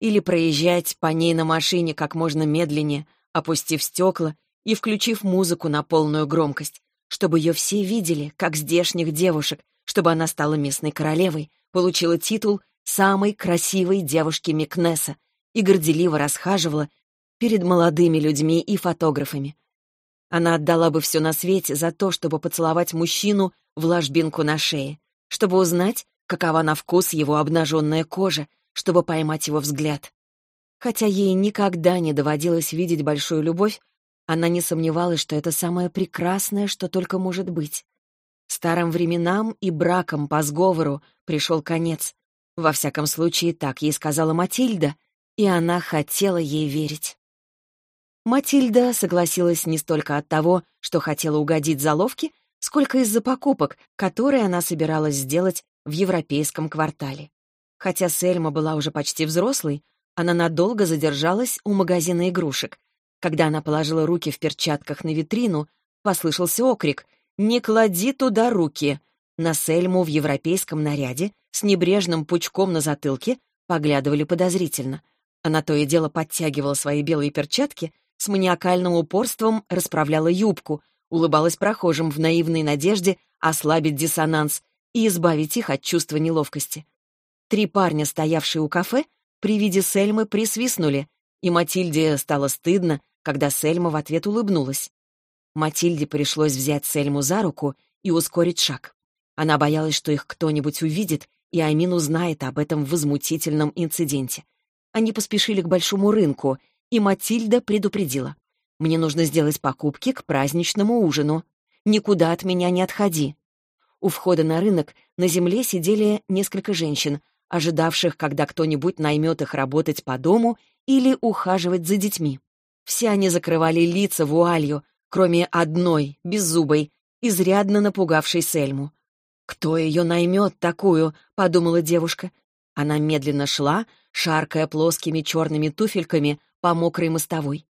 или проезжать по ней на машине как можно медленнее, опустив стекла и включив музыку на полную громкость, чтобы ее все видели, как здешних девушек, чтобы она стала местной королевой, получила титул самой красивой девушки Микнеса и горделиво расхаживала перед молодыми людьми и фотографами. Она отдала бы все на свете за то, чтобы поцеловать мужчину в ложбинку на шее, чтобы узнать, какова на вкус его обнаженная кожа, чтобы поймать его взгляд. Хотя ей никогда не доводилось видеть большую любовь, она не сомневалась, что это самое прекрасное, что только может быть. Старым временам и браком по сговору пришел конец. Во всяком случае, так ей сказала Матильда, и она хотела ей верить. Матильда согласилась не столько от того, что хотела угодить заловке, сколько из-за покупок, которые она собиралась сделать в европейском квартале. Хотя Сельма была уже почти взрослой, она надолго задержалась у магазина игрушек. Когда она положила руки в перчатках на витрину, послышался окрик «Не клади туда руки!». На Сельму в европейском наряде с небрежным пучком на затылке поглядывали подозрительно. Она то и дело подтягивала свои белые перчатки, с маниакальным упорством расправляла юбку, улыбалась прохожим в наивной надежде ослабить диссонанс и избавить их от чувства неловкости. Три парня, стоявшие у кафе, при виде Сельмы присвистнули, и Матильде стало стыдно, когда Сельма в ответ улыбнулась. Матильде пришлось взять Сельму за руку и ускорить шаг. Она боялась, что их кто-нибудь увидит, и Амин узнает об этом возмутительном инциденте. Они поспешили к большому рынку, и Матильда предупредила. «Мне нужно сделать покупки к праздничному ужину. Никуда от меня не отходи. У входа на рынок на земле сидели несколько женщин, ожидавших, когда кто-нибудь наймет их работать по дому или ухаживать за детьми. Все они закрывали лица вуалью, кроме одной, беззубой, изрядно напугавшей Сельму. «Кто ее наймет такую?» — подумала девушка. Она медленно шла, шаркая плоскими черными туфельками по мокрой мостовой.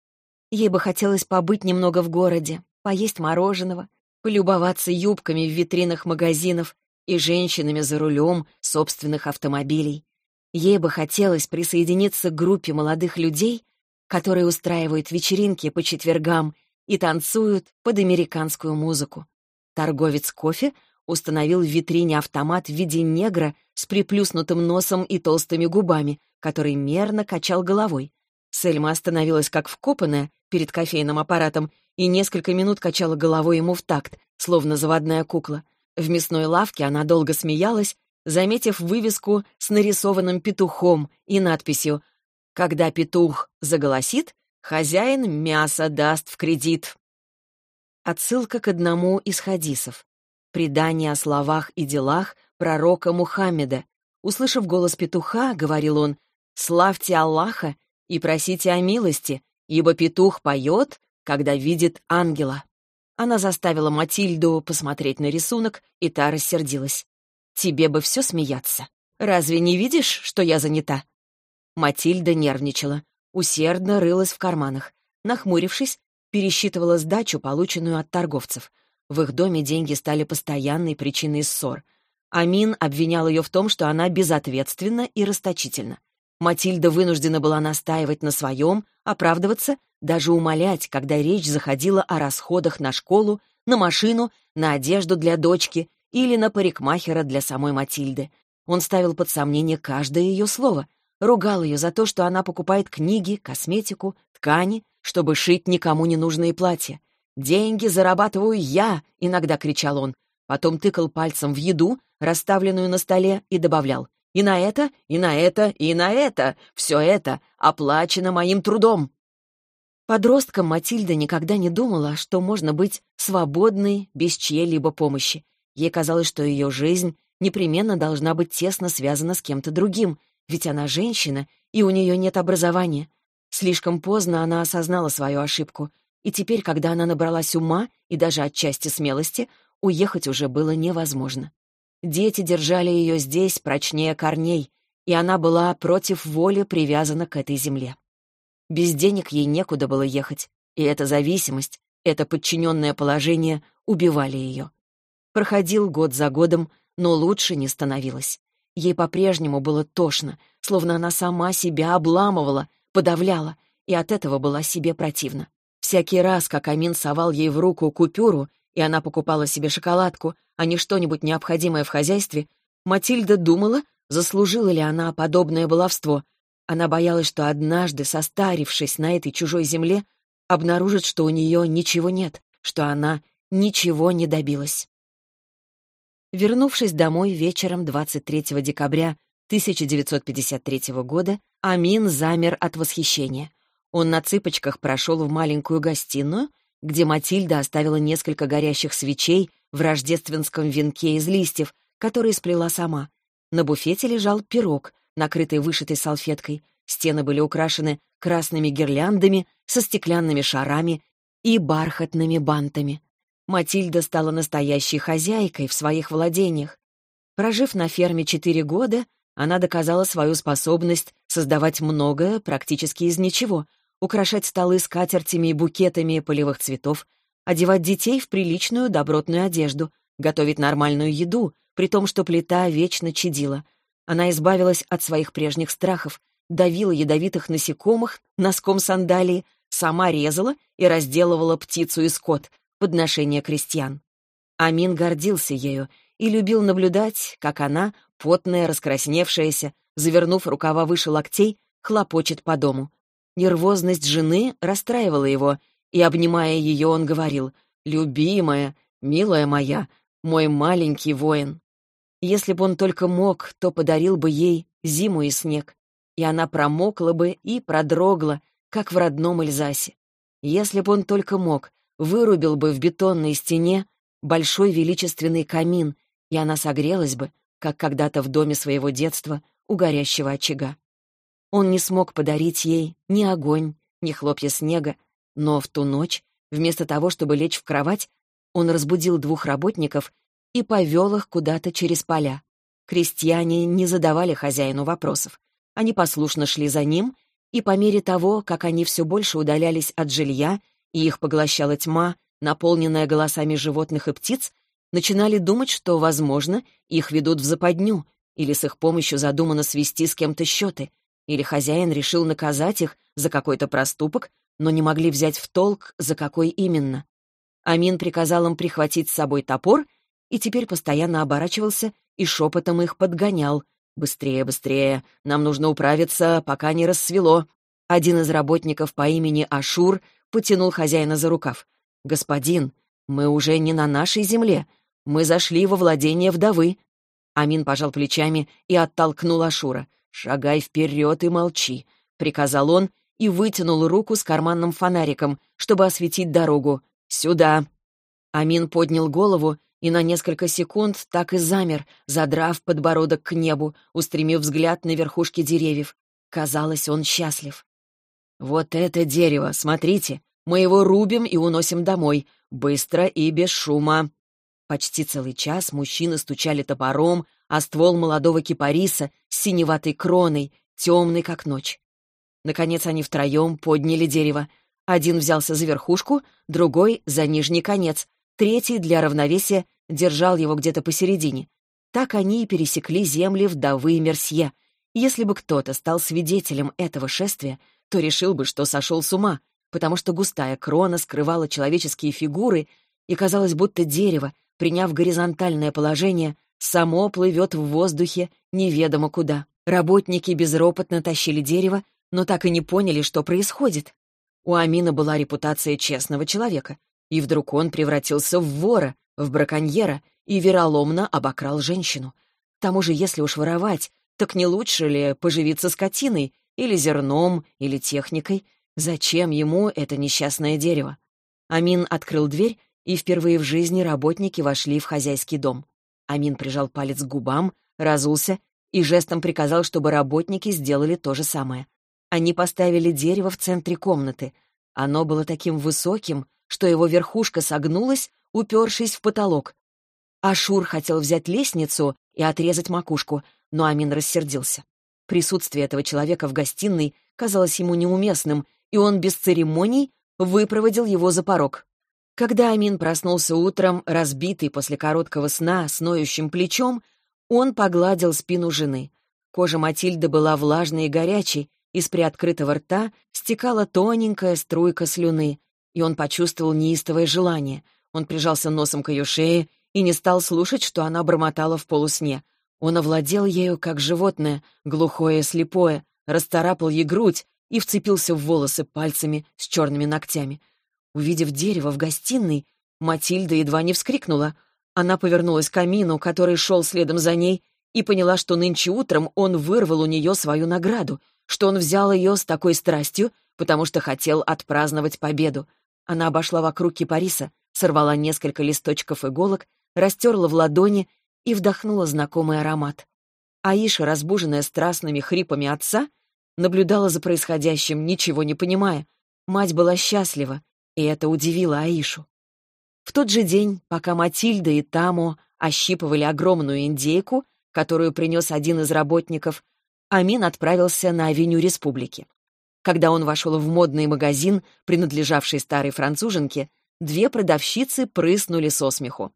Ей бы хотелось побыть немного в городе, поесть мороженого, полюбоваться юбками в витринах магазинов и женщинами за рулем собственных автомобилей. Ей бы хотелось присоединиться к группе молодых людей, которые устраивают вечеринки по четвергам и танцуют под американскую музыку. Торговец кофе установил в витрине автомат в виде негра с приплюснутым носом и толстыми губами, который мерно качал головой. Сельма остановилась как вкопанная перед кофейным аппаратом и несколько минут качала головой ему в такт, словно заводная кукла. В мясной лавке она долго смеялась, заметив вывеску с нарисованным петухом и надписью «Когда петух заголосит, хозяин мясо даст в кредит». Отсылка к одному из хадисов. Предание о словах и делах пророка Мухаммеда. Услышав голос петуха, говорил он, «Славьте Аллаха и просите о милости, ибо петух поет, когда видит ангела. Она заставила Матильду посмотреть на рисунок, и та рассердилась. «Тебе бы все смеяться. Разве не видишь, что я занята?» Матильда нервничала, усердно рылась в карманах. Нахмурившись, пересчитывала сдачу, полученную от торговцев. В их доме деньги стали постоянной причиной ссор. Амин обвинял ее в том, что она безответственна и расточительна. Матильда вынуждена была настаивать на своем, оправдываться, даже умолять, когда речь заходила о расходах на школу, на машину, на одежду для дочки или на парикмахера для самой Матильды. Он ставил под сомнение каждое ее слово, ругал ее за то, что она покупает книги, косметику, ткани, чтобы шить никому не нужные платья. «Деньги зарабатываю я!» — иногда кричал он. Потом тыкал пальцем в еду, расставленную на столе, и добавлял. И на это, и на это, и на это. Все это оплачено моим трудом. Подростком Матильда никогда не думала, что можно быть свободной без чьей-либо помощи. Ей казалось, что ее жизнь непременно должна быть тесно связана с кем-то другим, ведь она женщина, и у нее нет образования. Слишком поздно она осознала свою ошибку, и теперь, когда она набралась ума и даже отчасти смелости, уехать уже было невозможно. Дети держали ее здесь прочнее корней, и она была против воли привязана к этой земле. Без денег ей некуда было ехать, и эта зависимость, это подчиненное положение убивали ее. Проходил год за годом, но лучше не становилось. Ей по-прежнему было тошно, словно она сама себя обламывала, подавляла, и от этого была себе противна. Всякий раз, как Амин совал ей в руку купюру, и она покупала себе шоколадку, а не что-нибудь необходимое в хозяйстве, Матильда думала, заслужила ли она подобное баловство. Она боялась, что однажды, состарившись на этой чужой земле, обнаружит, что у нее ничего нет, что она ничего не добилась. Вернувшись домой вечером 23 декабря 1953 года, Амин замер от восхищения. Он на цыпочках прошел в маленькую гостиную, где Матильда оставила несколько горящих свечей в рождественском венке из листьев, которые сплела сама. На буфете лежал пирог, накрытый вышитой салфеткой. Стены были украшены красными гирляндами со стеклянными шарами и бархатными бантами. Матильда стала настоящей хозяйкой в своих владениях. Прожив на ферме четыре года, она доказала свою способность создавать многое практически из ничего, украшать столы скатертями и букетами полевых цветов, одевать детей в приличную добротную одежду, готовить нормальную еду, при том, что плита вечно чадила. Она избавилась от своих прежних страхов, давила ядовитых насекомых носком сандалии, сама резала и разделывала птицу и скот, подношение крестьян. Амин гордился ею и любил наблюдать, как она, потная, раскрасневшаяся, завернув рукава выше локтей, хлопочет по дому. Нервозность жены расстраивала его, и, обнимая ее, он говорил «Любимая, милая моя, мой маленький воин». Если бы он только мог, то подарил бы ей зиму и снег, и она промокла бы и продрогла, как в родном Эльзасе. Если бы он только мог, вырубил бы в бетонной стене большой величественный камин, и она согрелась бы, как когда-то в доме своего детства у горящего очага. Он не смог подарить ей ни огонь, ни хлопья снега, но в ту ночь, вместо того, чтобы лечь в кровать, он разбудил двух работников и повел их куда-то через поля. Крестьяне не задавали хозяину вопросов. Они послушно шли за ним, и по мере того, как они все больше удалялись от жилья, и их поглощала тьма, наполненная голосами животных и птиц, начинали думать, что, возможно, их ведут в западню, или с их помощью задумано свести с кем-то счеты — или хозяин решил наказать их за какой-то проступок, но не могли взять в толк, за какой именно. Амин приказал им прихватить с собой топор и теперь постоянно оборачивался и шепотом их подгонял. «Быстрее, быстрее, нам нужно управиться, пока не рассвело». Один из работников по имени Ашур потянул хозяина за рукав. «Господин, мы уже не на нашей земле. Мы зашли во владение вдовы». Амин пожал плечами и оттолкнул Ашура. «Шагай вперед и молчи», — приказал он и вытянул руку с карманным фонариком, чтобы осветить дорогу. «Сюда!» Амин поднял голову и на несколько секунд так и замер, задрав подбородок к небу, устремив взгляд на верхушки деревьев. Казалось, он счастлив. «Вот это дерево, смотрите! Мы его рубим и уносим домой, быстро и без шума!» Почти целый час мужчины стучали топором, а ствол молодого кипариса с синеватой кроной, темный как ночь. Наконец они втроем подняли дерево. Один взялся за верхушку, другой — за нижний конец, третий для равновесия держал его где-то посередине. Так они и пересекли земли вдовы Мерсье. Если бы кто-то стал свидетелем этого шествия, то решил бы, что сошел с ума, потому что густая крона скрывала человеческие фигуры, и казалось, будто дерево, приняв горизонтальное положение, само плывет в воздухе неведомо куда. Работники безропотно тащили дерево, но так и не поняли, что происходит. У Амина была репутация честного человека, и вдруг он превратился в вора, в браконьера и вероломно обокрал женщину. К тому же, если уж воровать, так не лучше ли поживиться скотиной или зерном, или техникой? Зачем ему это несчастное дерево? Амин открыл дверь, и впервые в жизни работники вошли в хозяйский дом. Амин прижал палец к губам, разулся и жестом приказал, чтобы работники сделали то же самое. Они поставили дерево в центре комнаты. Оно было таким высоким, что его верхушка согнулась, упершись в потолок. Ашур хотел взять лестницу и отрезать макушку, но Амин рассердился. Присутствие этого человека в гостиной казалось ему неуместным, и он без церемоний выпроводил его за порог. Когда Амин проснулся утром, разбитый после короткого сна, с ноющим плечом, он погладил спину жены. Кожа Матильды была влажной и горячей, из приоткрытого рта стекала тоненькая струйка слюны, и он почувствовал неистовое желание. Он прижался носом к ее шее и не стал слушать, что она бормотала в полусне. Он овладел ею, как животное, глухое и слепое, расторапал ей грудь и вцепился в волосы пальцами с черными ногтями — Увидев дерево в гостиной, Матильда едва не вскрикнула. Она повернулась к камину, который шел следом за ней, и поняла, что нынче утром он вырвал у нее свою награду, что он взял ее с такой страстью, потому что хотел отпраздновать победу. Она обошла вокруг кипариса, сорвала несколько листочков иголок, растерла в ладони и вдохнула знакомый аромат. Аиша, разбуженная страстными хрипами отца, наблюдала за происходящим, ничего не понимая. Мать была счастлива, и это удивило Аишу. В тот же день, пока Матильда и Тамо ощипывали огромную индейку, которую принес один из работников, Амин отправился на авеню Республики. Когда он вошел в модный магазин, принадлежавший старой француженке, две продавщицы прыснули со смеху.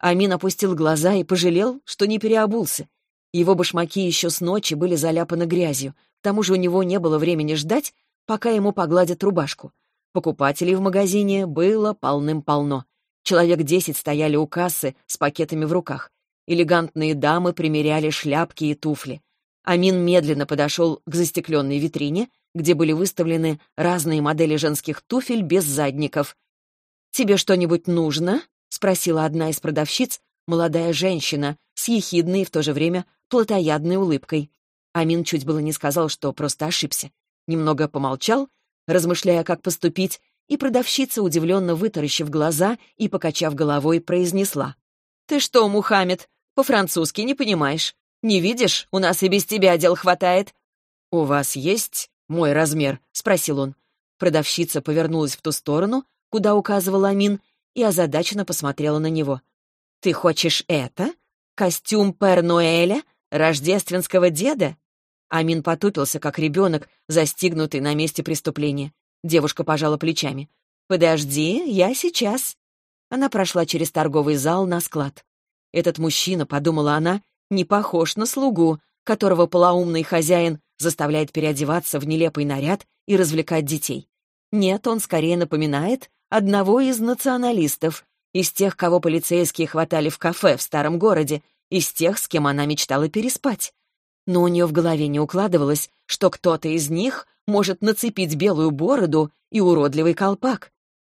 Амин опустил глаза и пожалел, что не переобулся. Его башмаки еще с ночи были заляпаны грязью, к тому же у него не было времени ждать, пока ему погладят рубашку. Покупателей в магазине было полным-полно. Человек десять стояли у кассы с пакетами в руках. Элегантные дамы примеряли шляпки и туфли. Амин медленно подошел к застекленной витрине, где были выставлены разные модели женских туфель без задников. «Тебе что-нибудь нужно?» — спросила одна из продавщиц, молодая женщина, с ехидной и в то же время плотоядной улыбкой. Амин чуть было не сказал, что просто ошибся. Немного помолчал размышляя, как поступить, и продавщица, удивленно вытаращив глаза и покачав головой, произнесла. «Ты что, Мухаммед, по-французски не понимаешь? Не видишь, у нас и без тебя дел хватает». «У вас есть мой размер?» — спросил он. Продавщица повернулась в ту сторону, куда указывал Амин, и озадаченно посмотрела на него. «Ты хочешь это? Костюм Пер-Ноэля? Рождественского деда? Амин потупился, как ребенок, застигнутый на месте преступления. Девушка пожала плечами. «Подожди, я сейчас». Она прошла через торговый зал на склад. Этот мужчина, подумала она, не похож на слугу, которого полоумный хозяин заставляет переодеваться в нелепый наряд и развлекать детей. Нет, он скорее напоминает одного из националистов, из тех, кого полицейские хватали в кафе в старом городе, из тех, с кем она мечтала переспать но у нее в голове не укладывалось, что кто-то из них может нацепить белую бороду и уродливый колпак.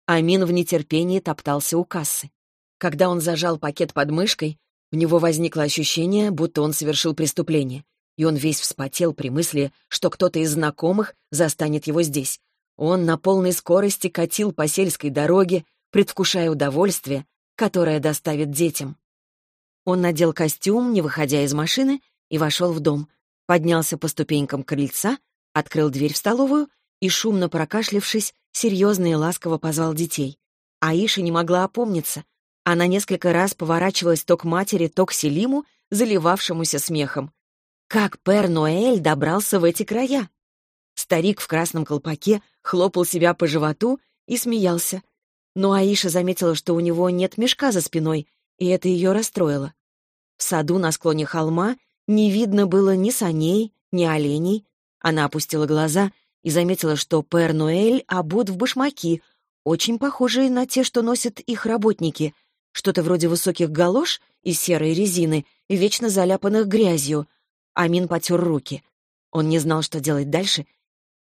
Амин в нетерпении топтался у кассы. Когда он зажал пакет под мышкой, у него возникло ощущение, будто он совершил преступление, и он весь вспотел при мысли, что кто-то из знакомых застанет его здесь. Он на полной скорости катил по сельской дороге, предвкушая удовольствие, которое доставит детям. Он надел костюм, не выходя из машины, и вошел в дом, поднялся по ступенькам крыльца, открыл дверь в столовую и, шумно прокашлившись, серьезно и ласково позвал детей. Аиша не могла опомниться. Она несколько раз поворачивалась то к матери, то к Селиму, заливавшемуся смехом. Как Пер Ноэль добрался в эти края? Старик в красном колпаке хлопал себя по животу и смеялся. Но Аиша заметила, что у него нет мешка за спиной, и это ее расстроило. В саду на склоне холма не видно было ни саней, ни оленей. Она опустила глаза и заметила, что Пэр Ноэль обут в башмаки, очень похожие на те, что носят их работники, что-то вроде высоких галош из серой резины, вечно заляпанных грязью. Амин потер руки. Он не знал, что делать дальше,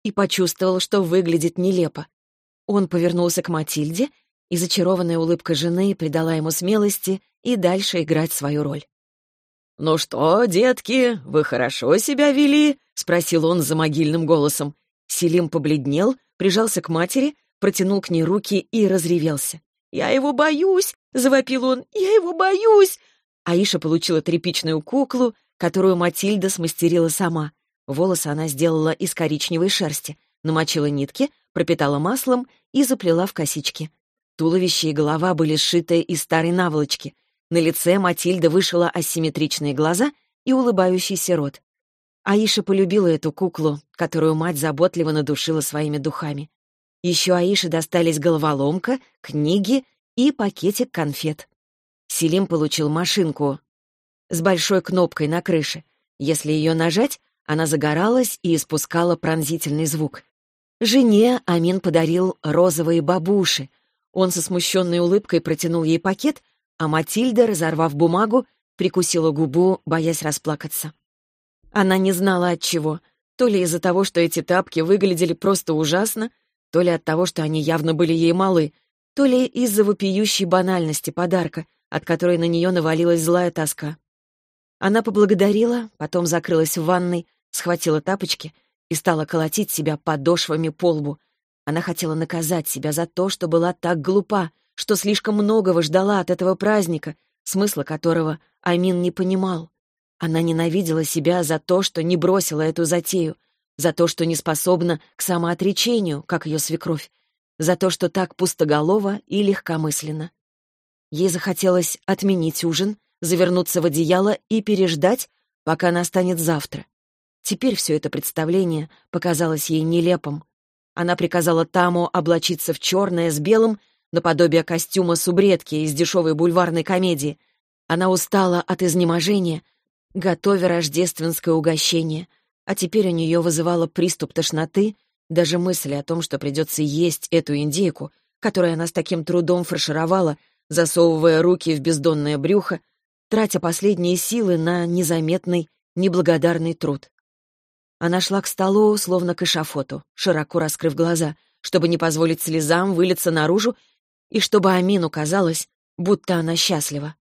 и почувствовал, что выглядит нелепо. Он повернулся к Матильде, и зачарованная улыбка жены придала ему смелости и дальше играть свою роль. «Ну что, детки, вы хорошо себя вели?» — спросил он за могильным голосом. Селим побледнел, прижался к матери, протянул к ней руки и разревелся. «Я его боюсь!» — завопил он. «Я его боюсь!» Аиша получила тряпичную куклу, которую Матильда смастерила сама. Волосы она сделала из коричневой шерсти, намочила нитки, пропитала маслом и заплела в косички. Туловище и голова были сшиты из старой наволочки. На лице Матильда вышила асимметричные глаза и улыбающийся рот. Аиша полюбила эту куклу, которую мать заботливо надушила своими духами. Еще Аише достались головоломка, книги и пакетик конфет. Селим получил машинку с большой кнопкой на крыше. Если ее нажать, она загоралась и испускала пронзительный звук. Жене Амин подарил розовые бабуши, он со смущенной улыбкой протянул ей пакет, а Матильда, разорвав бумагу, прикусила губу, боясь расплакаться. Она не знала от чего, то ли из-за того, что эти тапки выглядели просто ужасно, то ли от того, что они явно были ей малы, то ли из-за вопиющей банальности подарка, от которой на нее навалилась злая тоска. Она поблагодарила, потом закрылась в ванной, схватила тапочки и стала колотить себя подошвами по лбу, она хотела наказать себя за то, что была так глупа, что слишком многого ждала от этого праздника, смысла которого Амин не понимал. Она ненавидела себя за то, что не бросила эту затею, за то, что не способна к самоотречению, как ее свекровь, за то, что так пустоголова и легкомысленно. Ей захотелось отменить ужин, завернуться в одеяло и переждать, пока настанет завтра. Теперь все это представление показалось ей нелепым, она приказала Таму облачиться в черное с белым, наподобие костюма субредки из дешевой бульварной комедии. Она устала от изнеможения, готовя рождественское угощение, а теперь у нее вызывало приступ тошноты даже мысли о том, что придется есть эту индейку, которую она с таким трудом фаршировала, засовывая руки в бездонное брюхо, тратя последние силы на незаметный, неблагодарный труд. Она шла к столу, словно к эшафоту, широко раскрыв глаза, чтобы не позволить слезам вылиться наружу и чтобы Амину казалось, будто она счастлива.